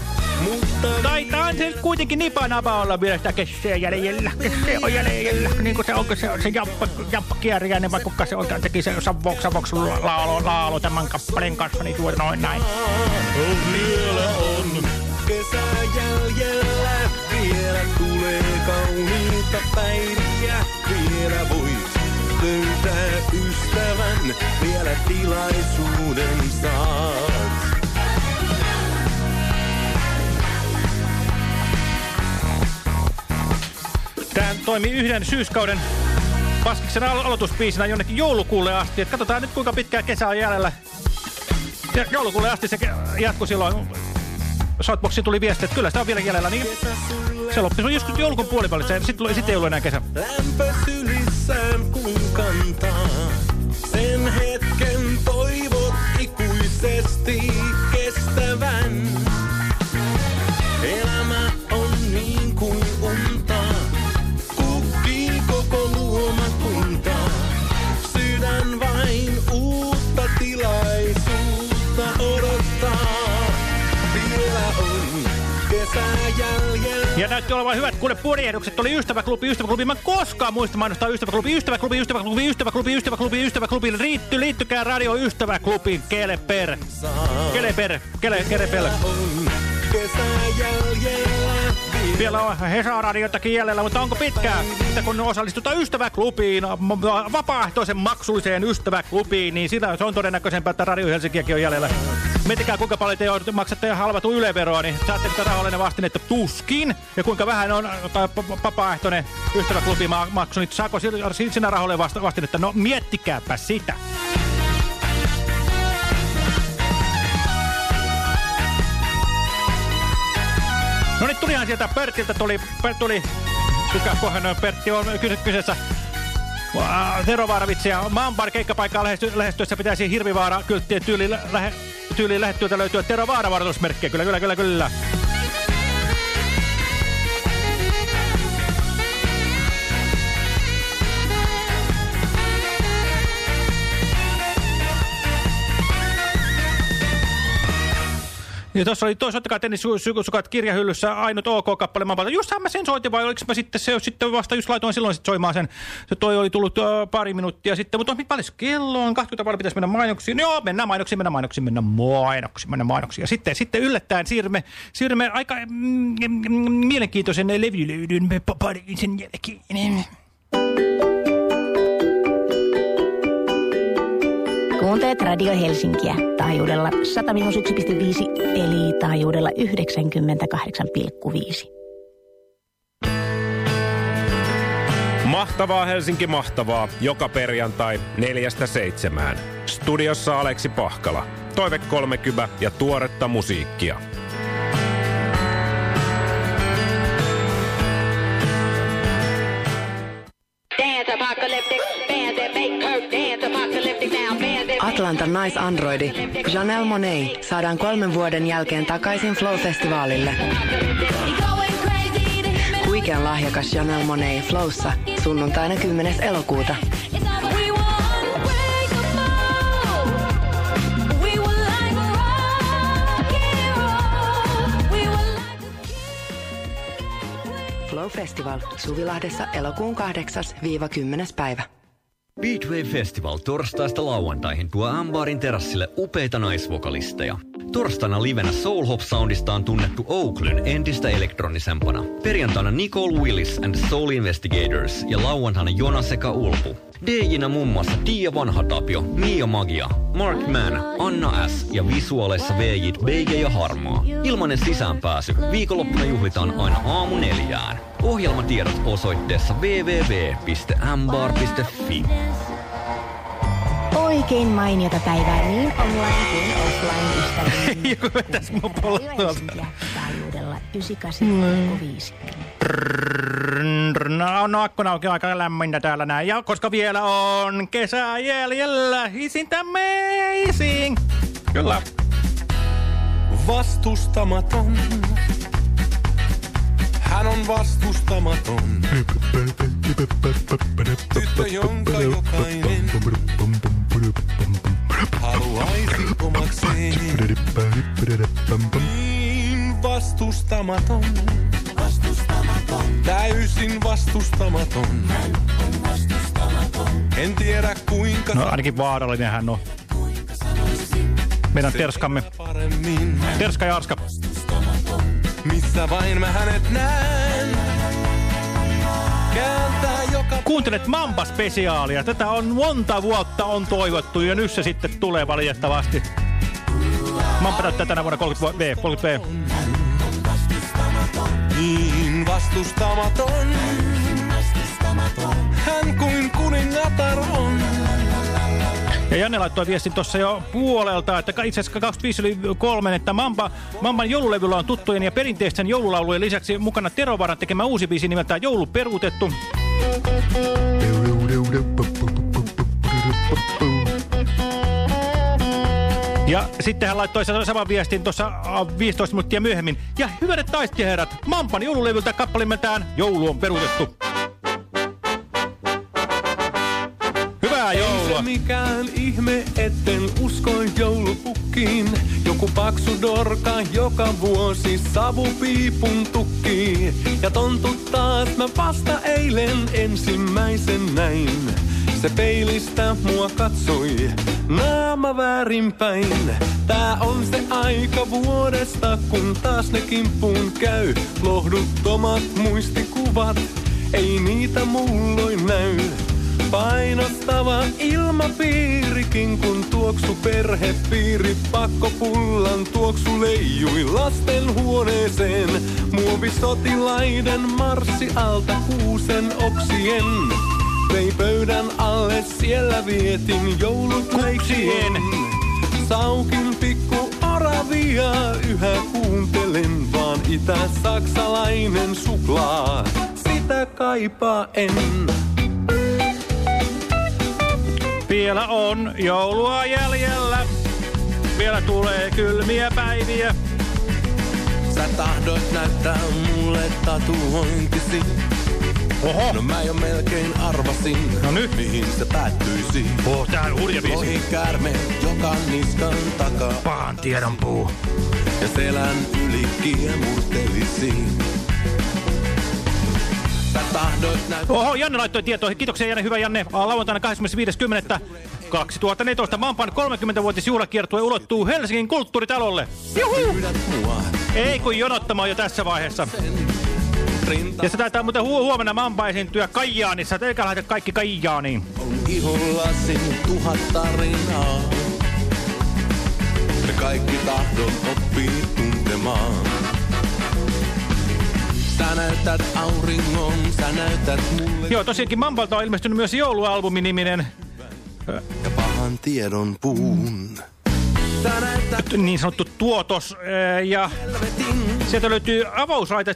Taitaa se nyt kuitenkin nipa napa olla vielä sitä kesseä jäljellä. Kesse on jäljellä. Niin kuin se onko se, se jamppa, jamppa kierjäinen, vai kuka se on, teki se savoks, savoks laalo, laalo tämän kappaleen kanssa, niin tuo noin näin. Vielä on kesä jäljellä, vielä tulee kauniita päiviä. Vielä voit löytää ystävän, vielä tilaisuuden saat. Toimi yhden syyskauden Paskiksen alo aloituspiisinä jonnekin joulukuulle asti. Et katsotaan nyt kuinka pitkää kesää on jäljellä. Ja joulukuulle asti se jatkui silloin Shoutboxiin tuli viesti, että kyllä sitä on vielä jäljellä, niin se loppui. Se on joskus joulukun puolivälissä, ja sitten sit ei ollut enää kesä. Lämpö sylissään kun kantaa. Sen hetken toivot ikuisesti näytti olevan hyvät kuule purjehdukset. Oli ystäväklubi, ystäväklubi. Mä koskaan muista mainostaa ystäväklubi, ystäväklubi, ystäväklubi, ystäväklubi, ystäväklubi, ystäväklubi. Liitty, liittykää radio ystäväklubiin. Keleper. Keleper. Kele, keleper. Kesä jäljellä. Vielä on Hesa-radiotakin jäljellä, mutta onko pitkää? Sitten kun osallistutaan ystäväklubiin, vapaaehtoisen maksulliseen ystäväklubiin, niin sitä se on todennäköisempää, että Radio Helsinkiäkin on jäljellä. Miettikää, kuinka paljon te joudutte maksatte halvatun yleveroa, niin saatte sitä rahallinen vastinetta tuskin. Ja kuinka vähän on vapaaehtoinen ystäväklubi ma maksu, niin saako siinä rahoille vasta vastinetta? No miettikääpä sitä. No niin, tulihan sieltä Pertiltä, tuli, per, tuli, kuka kohan Pertti on kyse, kyseessä. Wow, Terovaara-vitsi ja Mambar keikkapaikkaa lähesty, lähestyessä pitäisi Hirvivaara kylttien tyyliin lähe, tyyli lähettyöltä löytyä Terovaara varoitusmerkkiä. Kyllä, kyllä, kyllä, kyllä. Ja tuossa oli Soittakaa tennissukat kirjahyllyssä ainut OK-kappale. Mä vaan, justhan mä sen soitin vai oliko mä sitten se sitten vasta just laitoin silloin sit soimaan sen. Se toi oli tullut uh, pari minuuttia sitten, mutta on paljon kello on, 20 paljon pitäisi mennä mainoksiin. Joo, mennään mainoksiin, mennään mainoksiin, mennään mainoksiin, mennään mainoksiin. Ja sitten, sitten yllättäen siirrymme, siirrymme aika mm, mm, mielenkiintoisen levylöydyn parin sen jälkeen. Kuuntelet Radio Helsinkiä taajuudella 101,5 eli taajuudella 98,5. Mahtavaa Helsinki, mahtavaa. Joka perjantai neljästä seitsemään. Studiossa Aleksi Pahkala. Toive 30 ja tuoretta musiikkia. Atlantan naisandroidi Janelle Monet saadaan kolmen vuoden jälkeen takaisin Flow-festivaalille. Huikean lahjakas Janelle Monet Flowssa sunnuntaina 10. elokuuta. Flow Festival Suvilahdessa elokuun 8-10. päivä. Beatwave Festival torstaista lauantaihin tuo Ambarin terassille upeita naisvokalisteja. Torstaina livenä Soul Hop Soundista on tunnettu Oaklyn entistä elektronisempana. Perjantaina Nicole Willis and Soul Investigators ja lauantaina Jona sekä Ulpu. DJnä muun muassa Tiia Vanhatapio, Mia Magia, Mark Mann, Anna S. ja visuaaleissa VJt Beige ja Harmaa. Ilmanen sisäänpääsy. Viikonloppuna juhlitaan aina aamu neljään. Ohjelmatiedot osoitteessa www.mbar.fi. Oikein mainiota päivää niin online kuin offline ystäville. Joku vetäis mun polttoa. Taajuudella 98,5. No, no akkuna onkin aika lämmintä täällä näin. Ja koska vielä on kesä jäljellä, isn't amazing? Kyllä. Vastustamaton. Hän on vastustamaton. Tyttö, jonka jokainen haluaisi omakseen. Niin vastustamaton. Vastustamaton. Täysin vastustamaton. Hän on vastustamaton. En tiedä kuinka... No ainakin vaarallinen hän on. Meidän terskamme. Terska ja Arska. Missä vain mä hänet näen. Kääntää joka... Kuuntelet Mamba-spesiaalia. Tätä on monta vuotta on toivottu ja nyt se sitten tulee valitettavasti. Mamba näyttää tänä vuonna 30V. 30V. Niin vastustamaton. Hän kuin kuningatar on. Ja Janne laittoi viestin tuossa jo puolelta, että itse asiassa 25 yli kolmen, että Mamba, Mamban joululevyllä on tuttujen ja perinteisten joululaulujen lisäksi mukana Terovaran tekemä uusi biisi nimeltään Joulu peruutettu. Ja sitten hän laittoi sen saman viestin tuossa 15 minuuttia myöhemmin. Ja hyvät taistiherrat, Mampan joululevyltä kappale nimeltään Joulu on peruutettu. Hyvää joulua! se mikään ihme, etten usko joulupukkiin. Joku paksu dorka joka vuosi savupiipun tukkii. Ja tontut taas mä vasta eilen ensimmäisen näin. Se peilistä mua katsoi, naama väärinpäin. Tää on se aika vuodesta, kun taas ne kimppuun käy. Lohduttomat muistikuvat, ei niitä muulloin näy. Painostava ilmapiirikin, kun tuoksu perhepiiri pakkopullan tuoksu leijui lasten huoneeseen. Muovisotilaiden marssi alta kuusen oksien. Vei pöydän alle, siellä vietin joulut leikkien. Saukin pikku oravia, yhä kuuntelen vaan itä-saksalainen suklaa. Sitä kaipaa en. Vielä on joulua jäljellä. Vielä tulee kylmiä päiviä. Sä tahdoit näyttää mulle tatuointisi. Oho. No mä jo melkein arvasin, no nyt. mihin se päättyisi. Oh, tää on hurja biisi. Lohikäärme, joka niskan takaa. Pahan tiedon puu. Ja selän yli kiemurtelisi. Oho, Janne laittoi tietoihin. Kiitoksia Janne, hyvä Janne. Lauantaina 25.10. 2014 Mampan 30-vuotisjuhlakiertue ulottuu Helsingin kulttuuritalolle. Juhu! Ei kun jonottamaan jo tässä vaiheessa. Ja se taitaa muuten hu huomenna Mampa esiintyä Kaijaanissa. Eikä laita kaikki Kaijaaniin. On ihollasi tuhat tarinaa. Ja kaikki tahdon oppii tuntemaan. Sä näytät auringon, sä näytät mulle... Joo, tosiaankin Mampalta on ilmestynyt myös joulualbumi-niminen... Ja pahan tiedon puun. Näytät... Niin sanottu tuotos. Ja sieltä löytyy avausraita.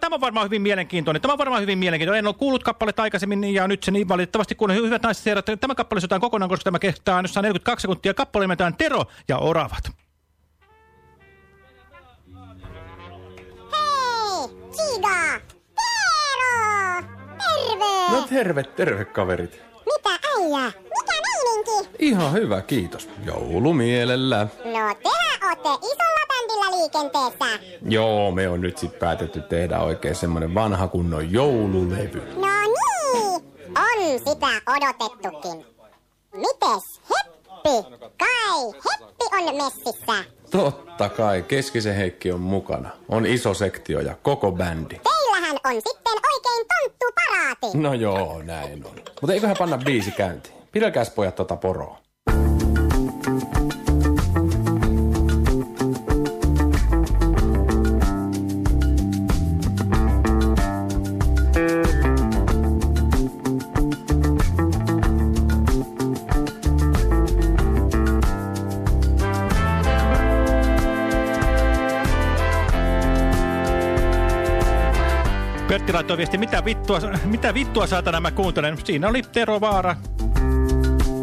Tämä on varmaan hyvin mielenkiintoinen. Tämä on varmaan hyvin mielenkiintoinen. En ole kuullut kappaletta aikaisemmin ja nyt se niin valitettavasti, kun hyvät naiset herrat, tämä kappale sotaan kokonaan, koska tämä kestää ainoastaan 42 sekuntia. Kappale nimetään Tero ja Oravat. Siga! Tero! Terve! No terve, terve kaverit. Mitä äijä? Mikä meininki? Ihan hyvä, kiitos. Joulumielellä. No tehän ootte isolla bändillä liikenteessä. Joo, me on nyt sit päätetty tehdä oikein semmonen vanha kunnon joululevy. No niin, on sitä odotettukin. Mites Heppi? Kai Heppi on messissä. Totta kai, Keskisen Heikki on mukana. On iso sektio ja koko bändi. Teillähän on sitten oikein tonttu paraati. No joo, näin on. Mutta eiköhän panna biisi käyntiin. Pidelkääs pojat tota poroa. Pertti laittoi viesti, mitä vittua, mitä vittua saatana mä kuuntelen. Siinä oli Tero Vaara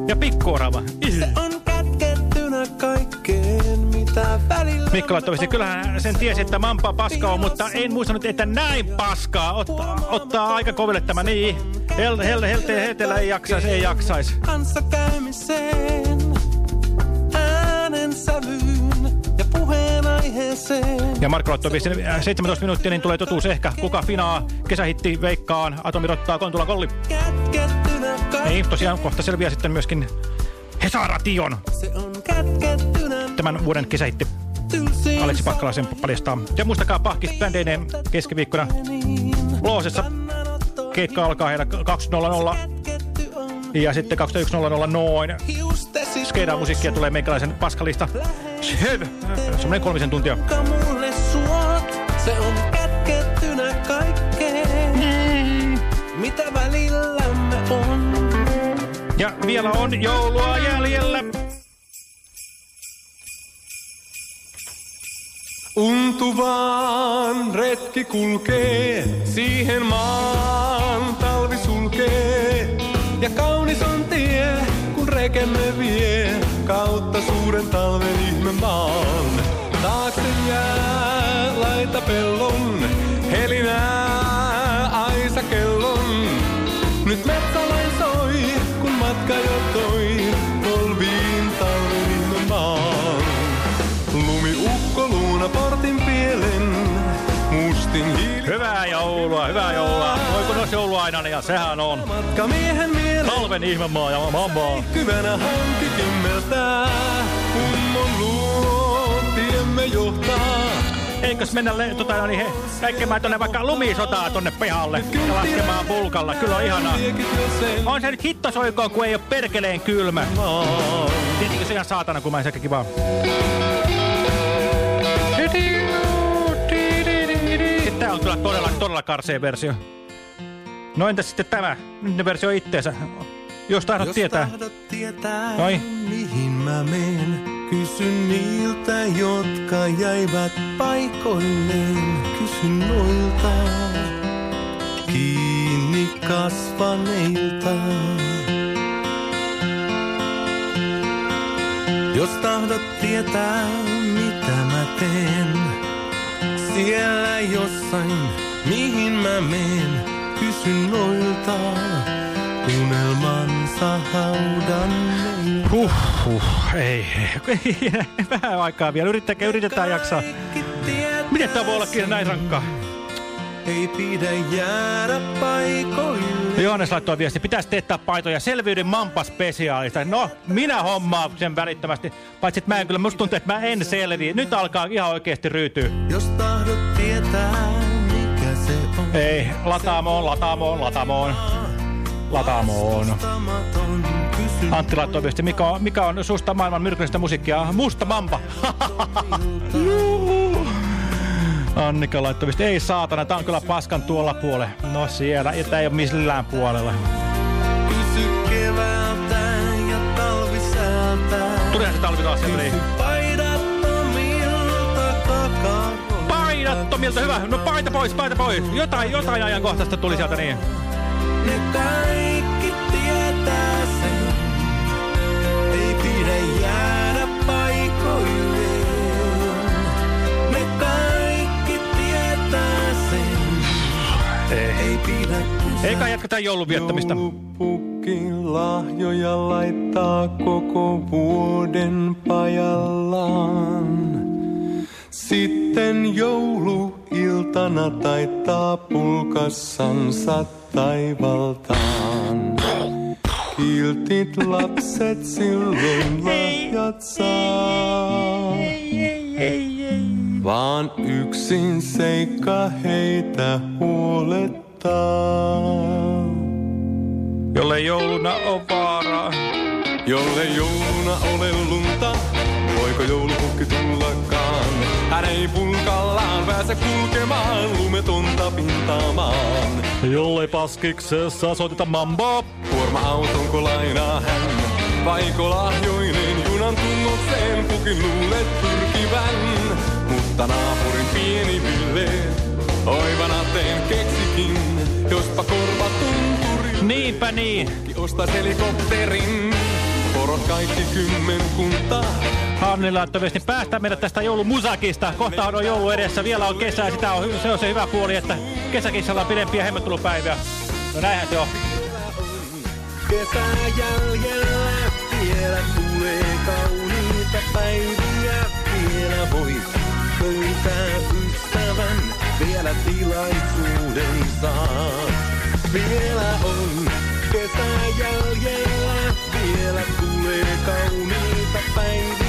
ja Pikkuorava. Se on kätkettynä kaikkeen, mitä välillä... Mikko laittoi viesti, kyllähän sen tiesi, että Mampa paska on, mutta en muistanut, että näin paskaa. Ottaa, ottaa aika koville tämä, niin. Hel, hel, helte, hetellä ei jaksaisi, ei jaksaisi. Kanssa käymiseen, äänen sävyyn ja puheenaiheeseen. Ja Marko viesti, 17 minuuttia, niin tulee totuus ehkä. Kuka finaa? Kesähitti Veikkaan, Atomi rottaa Kontula Kolli. Ei, tosiaan kohta selviää sitten myöskin Hesaration. Tämän vuoden kesähitti. Aleksi Pakkala sen paljastaa. Ja muistakaa pahkis bändeineen keskiviikkona Loosessa. Keikka alkaa heillä 2.00. Ja sitten 21.00 noin. Skeidaan musiikkia tulee meikäläisen paskalista. Semmoinen kolmisen tuntia. se on kätkettynä kaikkeen, mitä. Ja vielä on joulua jäljellä. Untuvaan retki kulkee, siihen maan talvi sulkee. Ja kaunis on tie, kun rekemme vie kautta suuren talven ihme maan. Taakse jää laita pellon, helinää aisa kellon. Nyt metsälain soi, jo polviin talven ihme maan. Lumiukko luuna portin pielen, mustin hiili. Hyvää joulua, hyvää joulua. Voi kun olisi joulu aina, ja sehän on. Matka miehen mielen. Talven ihmemaa ja mammaa. Kyvänä hanki kimmeltää, kummon luo tiemme johtaa. Eikös mennä le- tota, no niin, he, käykemään tonne vaikka lumisotaa tonne pihalle ja laskemaan pulkalla. Kyllä on ihanaa. On se nyt hittosoikoon, kun ei ole perkeleen kylmä. Tietenkin se ihan saatana, kun mä en sekä kivaa. Tää on kyllä todella, todella karseen versio. No entäs sitten tämä? Nyt ne versio itteensä. Jos tahdot Jos tietää. tahdot tietää, Noi. mihin mä menen, kysyn niiltä, jotka jäivät paikoilleen. Kysyn noilta, kiinni kasvaneilta. Jos tahdot tietää, mitä mä teen, siellä jossain, mihin mä menen, kysyn noilta unelmansa haudanneilta. Huh, huh, ei, ei, vähän aikaa vielä. Yrittäkää, yritetään jaksaa. Miten tämä voi ollakin näin rankkaa? Ei pidä jäädä paikoille. Johannes laittoi viesti, pitäisi teettää paitoja selvyyden mampa-spesiaalista. No, minä hommaan sen välittömästi. Paitsi, että mä en kyllä, musta tuntuu, että mä en selviä. Nyt alkaa ihan oikeasti ryytyä. Jos tahdot tietää, mikä se on. Ei, lataamoon, lataamoon, lataamoon. Lataamoon. Antti laittoi viesti, mikä on, mikä on susta maailman myrkyllistä musiikkia? Musta mampa. Annika laittoi viesti, ei saatana, tää on kyllä paskan tuolla puolella. No siellä, ja tää ei ole millään puolella. Kysy keväältä ja talvisäältä. Tulihan se talvi taas. Paidattomilta, hyvä. No paita pois, paita pois. Jotain, jotain ajankohtaista tuli sieltä niin. Ne kaikki tietää sen. Ei pidä jäädä paikoilleen. Ne kaikki tietää sen. Ei. Ei pidä Eikä jatketaan joulun viettämistä. Joulupukki lahjoja laittaa koko vuoden pajallaan. Sitten jouluiltana taittaa pulkassansa taivaltaan. Kiltit lapset silloin lahjat saa. Vaan yksin seikka heitä huolettaa. Jolle jouluna on vaaraa. Jolle jouluna ole lunta, voiko joulupukki tullakaan? Hän ei pulkallaan pääse kulkemaan lumetonta pintaamaan. Jollei paskiksessa soiteta mambo. Kuorma-autonko lainaa hän, vaiko lahjoinen junan tungokseen pukin luulet pyrkivän. Mutta naapurin pieni Ville, oivana teen keksikin, jospa korva tunturi. Niinpä niin. Ostais helikopterin, porot kaikki kymmenkunta. Hanni laittoi viesti, päästään meidät tästä joulumusakista. Kohtahan on joulu edessä, vielä on kesää, sitä on, se on se hyvä puoli, että kesäkissalla on pidempiä hemmottelupäiviä. No näinhän se on. Kesää jäljellä vielä tulee kauniita päiviä. Vielä voit löytää ystävän, vielä tilaisuuden saat. Vielä on kesää jäljellä, vielä tulee kauniita päiviä.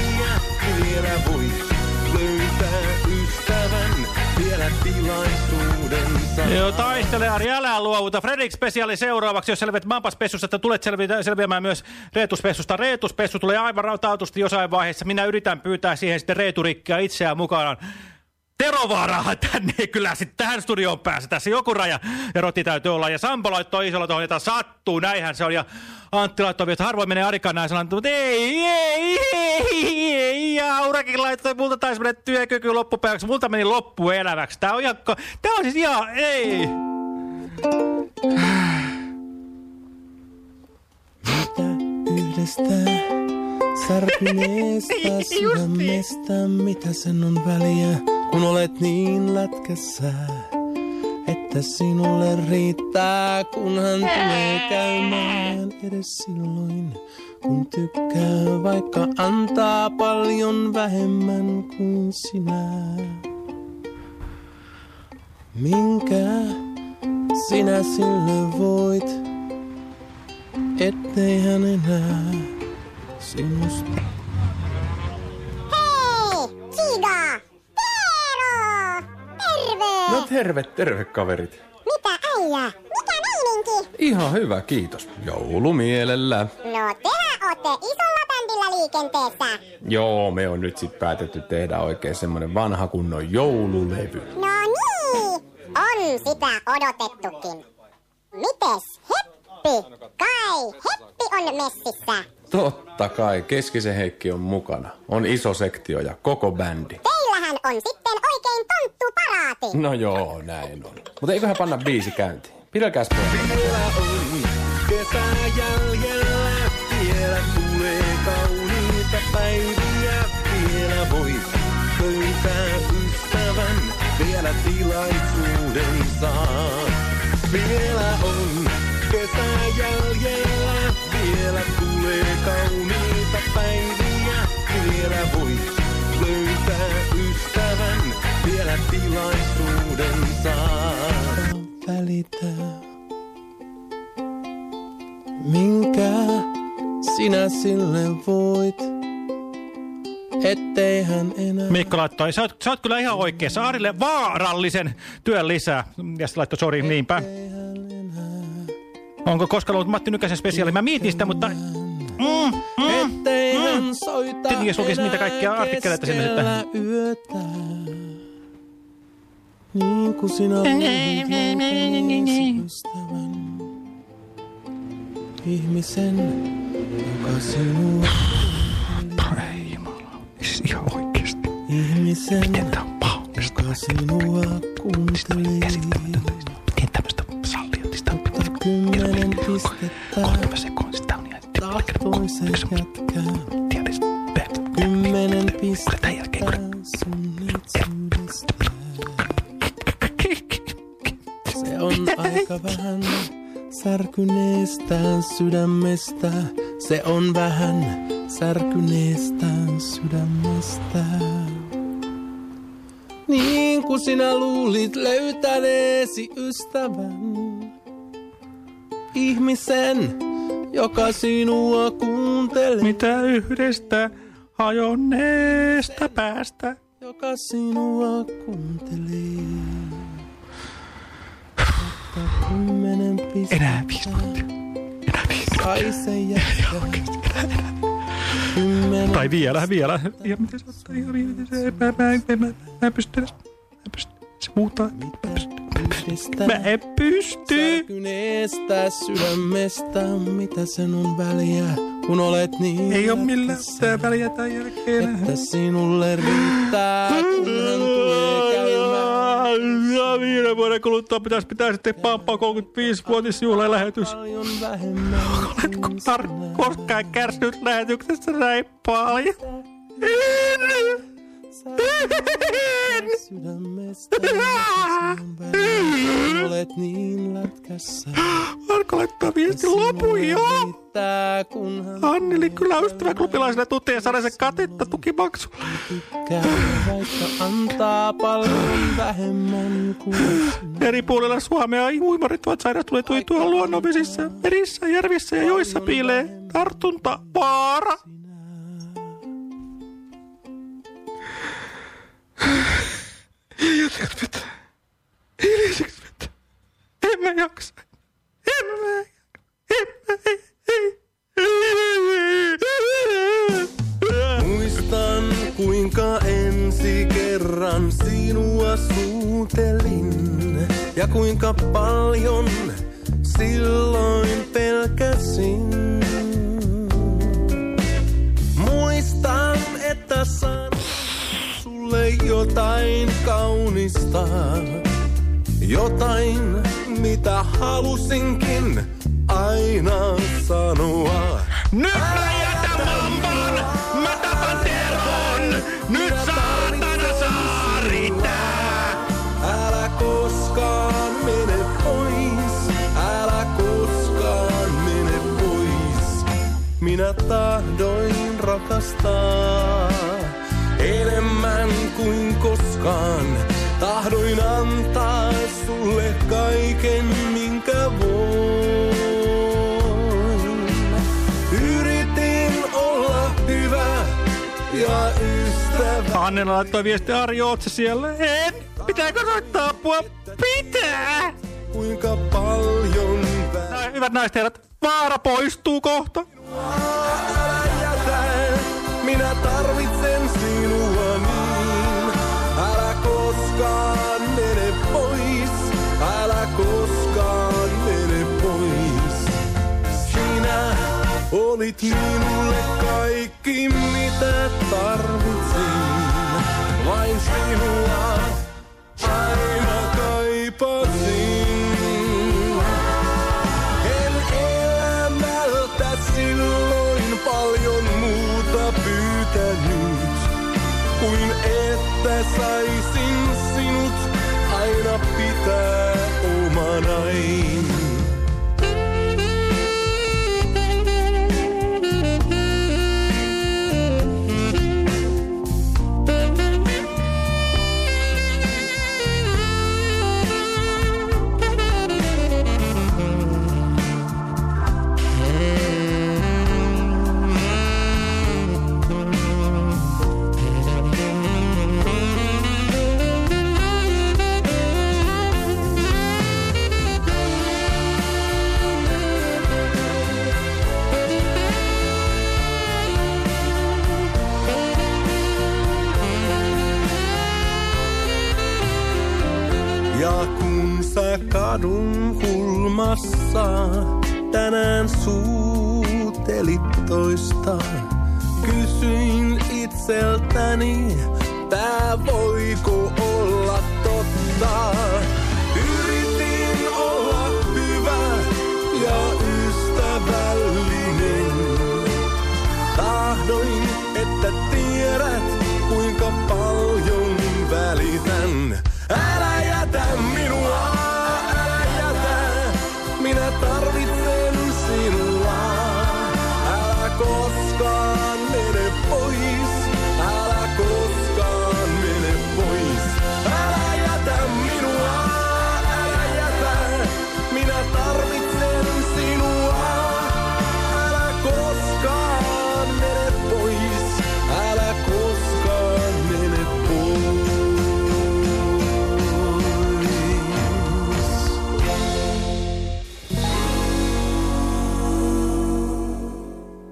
Vielä voit löytää ystävän, vielä tilaisuuden saat. Joo, taistele Ari, älä luovuta. Fredrik Speciali seuraavaksi, jos selviät Mampaspessusta, että tulet selvi- selviämään myös Reetuspessusta. Reetuspessu tulee aivan rautautusti jossain vaiheessa. Minä yritän pyytää siihen sitten Reeturikkia itseään mukaan. Terovaaraa tänne ei kyllä sitten tähän studioon pääse. Tässä joku raja ja roti täytyy olla. Ja Sampo laittoi isolla tuohon, jota sattuu, näinhän se on. Ja Antti laittoi, että harvoin menee Arikan näin sanonut, mutta ei, ei, ei, ei. Ja Aurakin laittoi, multa taisi mennä työkyky loppupäiväksi, multa meni loppueläväksi. Tää on, ihan, tää on siis ihan, ei. yhdestä särkyneestä sydämestä, mitä sen on väliä, kun olet niin lätkässä, että sinulle riittää, kunhan tulee käymään edes silloin, kun tykkää, vaikka antaa paljon vähemmän kuin sinä. Minkä sinä sille voit? ettei hän enää sinusta. Hei! Siga! Teero! Terve! No terve, terve kaverit. Mitä äijä? Mikä meininki? Ihan hyvä, kiitos. Joulumielellä. No tehän ootte isolla bändillä liikenteessä. Joo, me on nyt sit päätetty tehdä oikein semmonen vanha kunnon joululevy. No niin! On sitä odotettukin. Mites Heppi? Kai Heppi on messissä. Totta kai, Keskisen Heikki on mukana. On iso sektio ja koko bändi. Teillähän on sitten oikein tonttu paraati. No joo, näin on. Mutta eiköhän panna biisi käyntiin. Pidäkääs Vielä on kesä jäljellä, vielä tulee kauniita päiviä. Vielä voit löytää ystävän, vielä tilaisuuden saa. Vielä on kesä jäljellä, tulee kauniita päiviä. Vielä voit löytää ystävän, vielä tilaisuuden saa. Välitä, minkä sinä sille voit, ettei hän enää... Mikko laittoi, sä oot, sä oot kyllä ihan oikeassa. Arille vaarallisen työn lisää. Ja sitten laittoi, sori, niinpä. Onko koskaan ollut Matti Nykäsen spesiaali? Mä mietin sitä, mutta... Mm, mm, Ettei hän soita Tietenkin jos lukisi niitä kaikkia artikkeleita sinne sitten. yötä. Niin kuin sinä. Ihmisen, joka sinua... Ei jumala, siis ihan oikeesti. Ihmisen, Miten tää on joka sinua kuunteli. Miten tämmöstä salliotista on pitänyt Kymmenen pistettä. Kolme sekuntia, sitä on ihan... Tahtoisen jätkää. Kymmenen pistettä sun itsyydestä. Se on aika vähän särkyneestä sydämestä. Se on vähän särkyneestä sydämestä. Niin kuin sinä luulit löytäneesi ystävän. Ihmisen, joka sinua kuuntelee. Mitä yhdestä hajonneesta päästä? Joka sinua kuuntelee. Ottaa kymmenen pistettä. Enää viisi minuuttia. Enää viisi Sai se jättää. Kymmenen Tai vielä, vielä. Ja miten se ottaa ihan se? Mä, mä, mä, mä, mä en pysty edes. Mä en pysty. Se muuttaa. Mä en pysty. Yhdestä Mä en pysty. särkyneestä sydämestä. Mitä sen on väliä, kun olet niin Ei oo millään mitään väliä tämän jälkeen. Että sinulle riittää, kun hän tulee käymään. Ja viiden vuoden kuluttua pitäisi pitää sitten Pampa 35-vuotisjuhlalähetys. Paljon vähemmän Oletko tar koskaan kärsinyt lähetyksestä näin paljon? sydämestä. niin lätkässä. Alko laittaa viesti hän Anneli kyllä ystäväklubilaisena tuteen saada katetta tukimaksu. vaikka antaa paljon vähemmän kuin. Eri puolilla Suomea uimarit ovat sairastuneet tuitua luonnonvesissä, merissä, järvissä ja joissa piilee tartunta Hiljaiseksi vetää. Hiljaiseksi vetää. En mä jaksa. En mä jaksa. En mä, ei, ei. Muistan kuinka ensi kerran sinua suutelin ja kuinka paljon silloin pelkäsin. Jotain kaunista. Jotain, mitä halusinkin aina sanoa. Nyt mä jätän mamban! Mä tapan Teron! Nyt saatana saa riittää! Älä koskaan mene pois, älä koskaan mene pois. Minä tahdoin rakastaa enemmän kuin koskaan. Tahdoin antaa sulle kaiken, minkä voin. Yritin olla hyvä ja ystävä. Annela laittoi viesti Ari, oot sä siellä? En! Pitääkö soittaa apua? Pitää! Kuinka paljon No, hyvät naiset herrat, vaara poistuu kohta. älä jätä, minä tarvitsen sinua olit minulle kaikki mitä tarvitsin. Vain sinua aina kaipasin. En elämältä silloin paljon muuta pyytänyt, kuin että saisin sinut aina pitää omanain.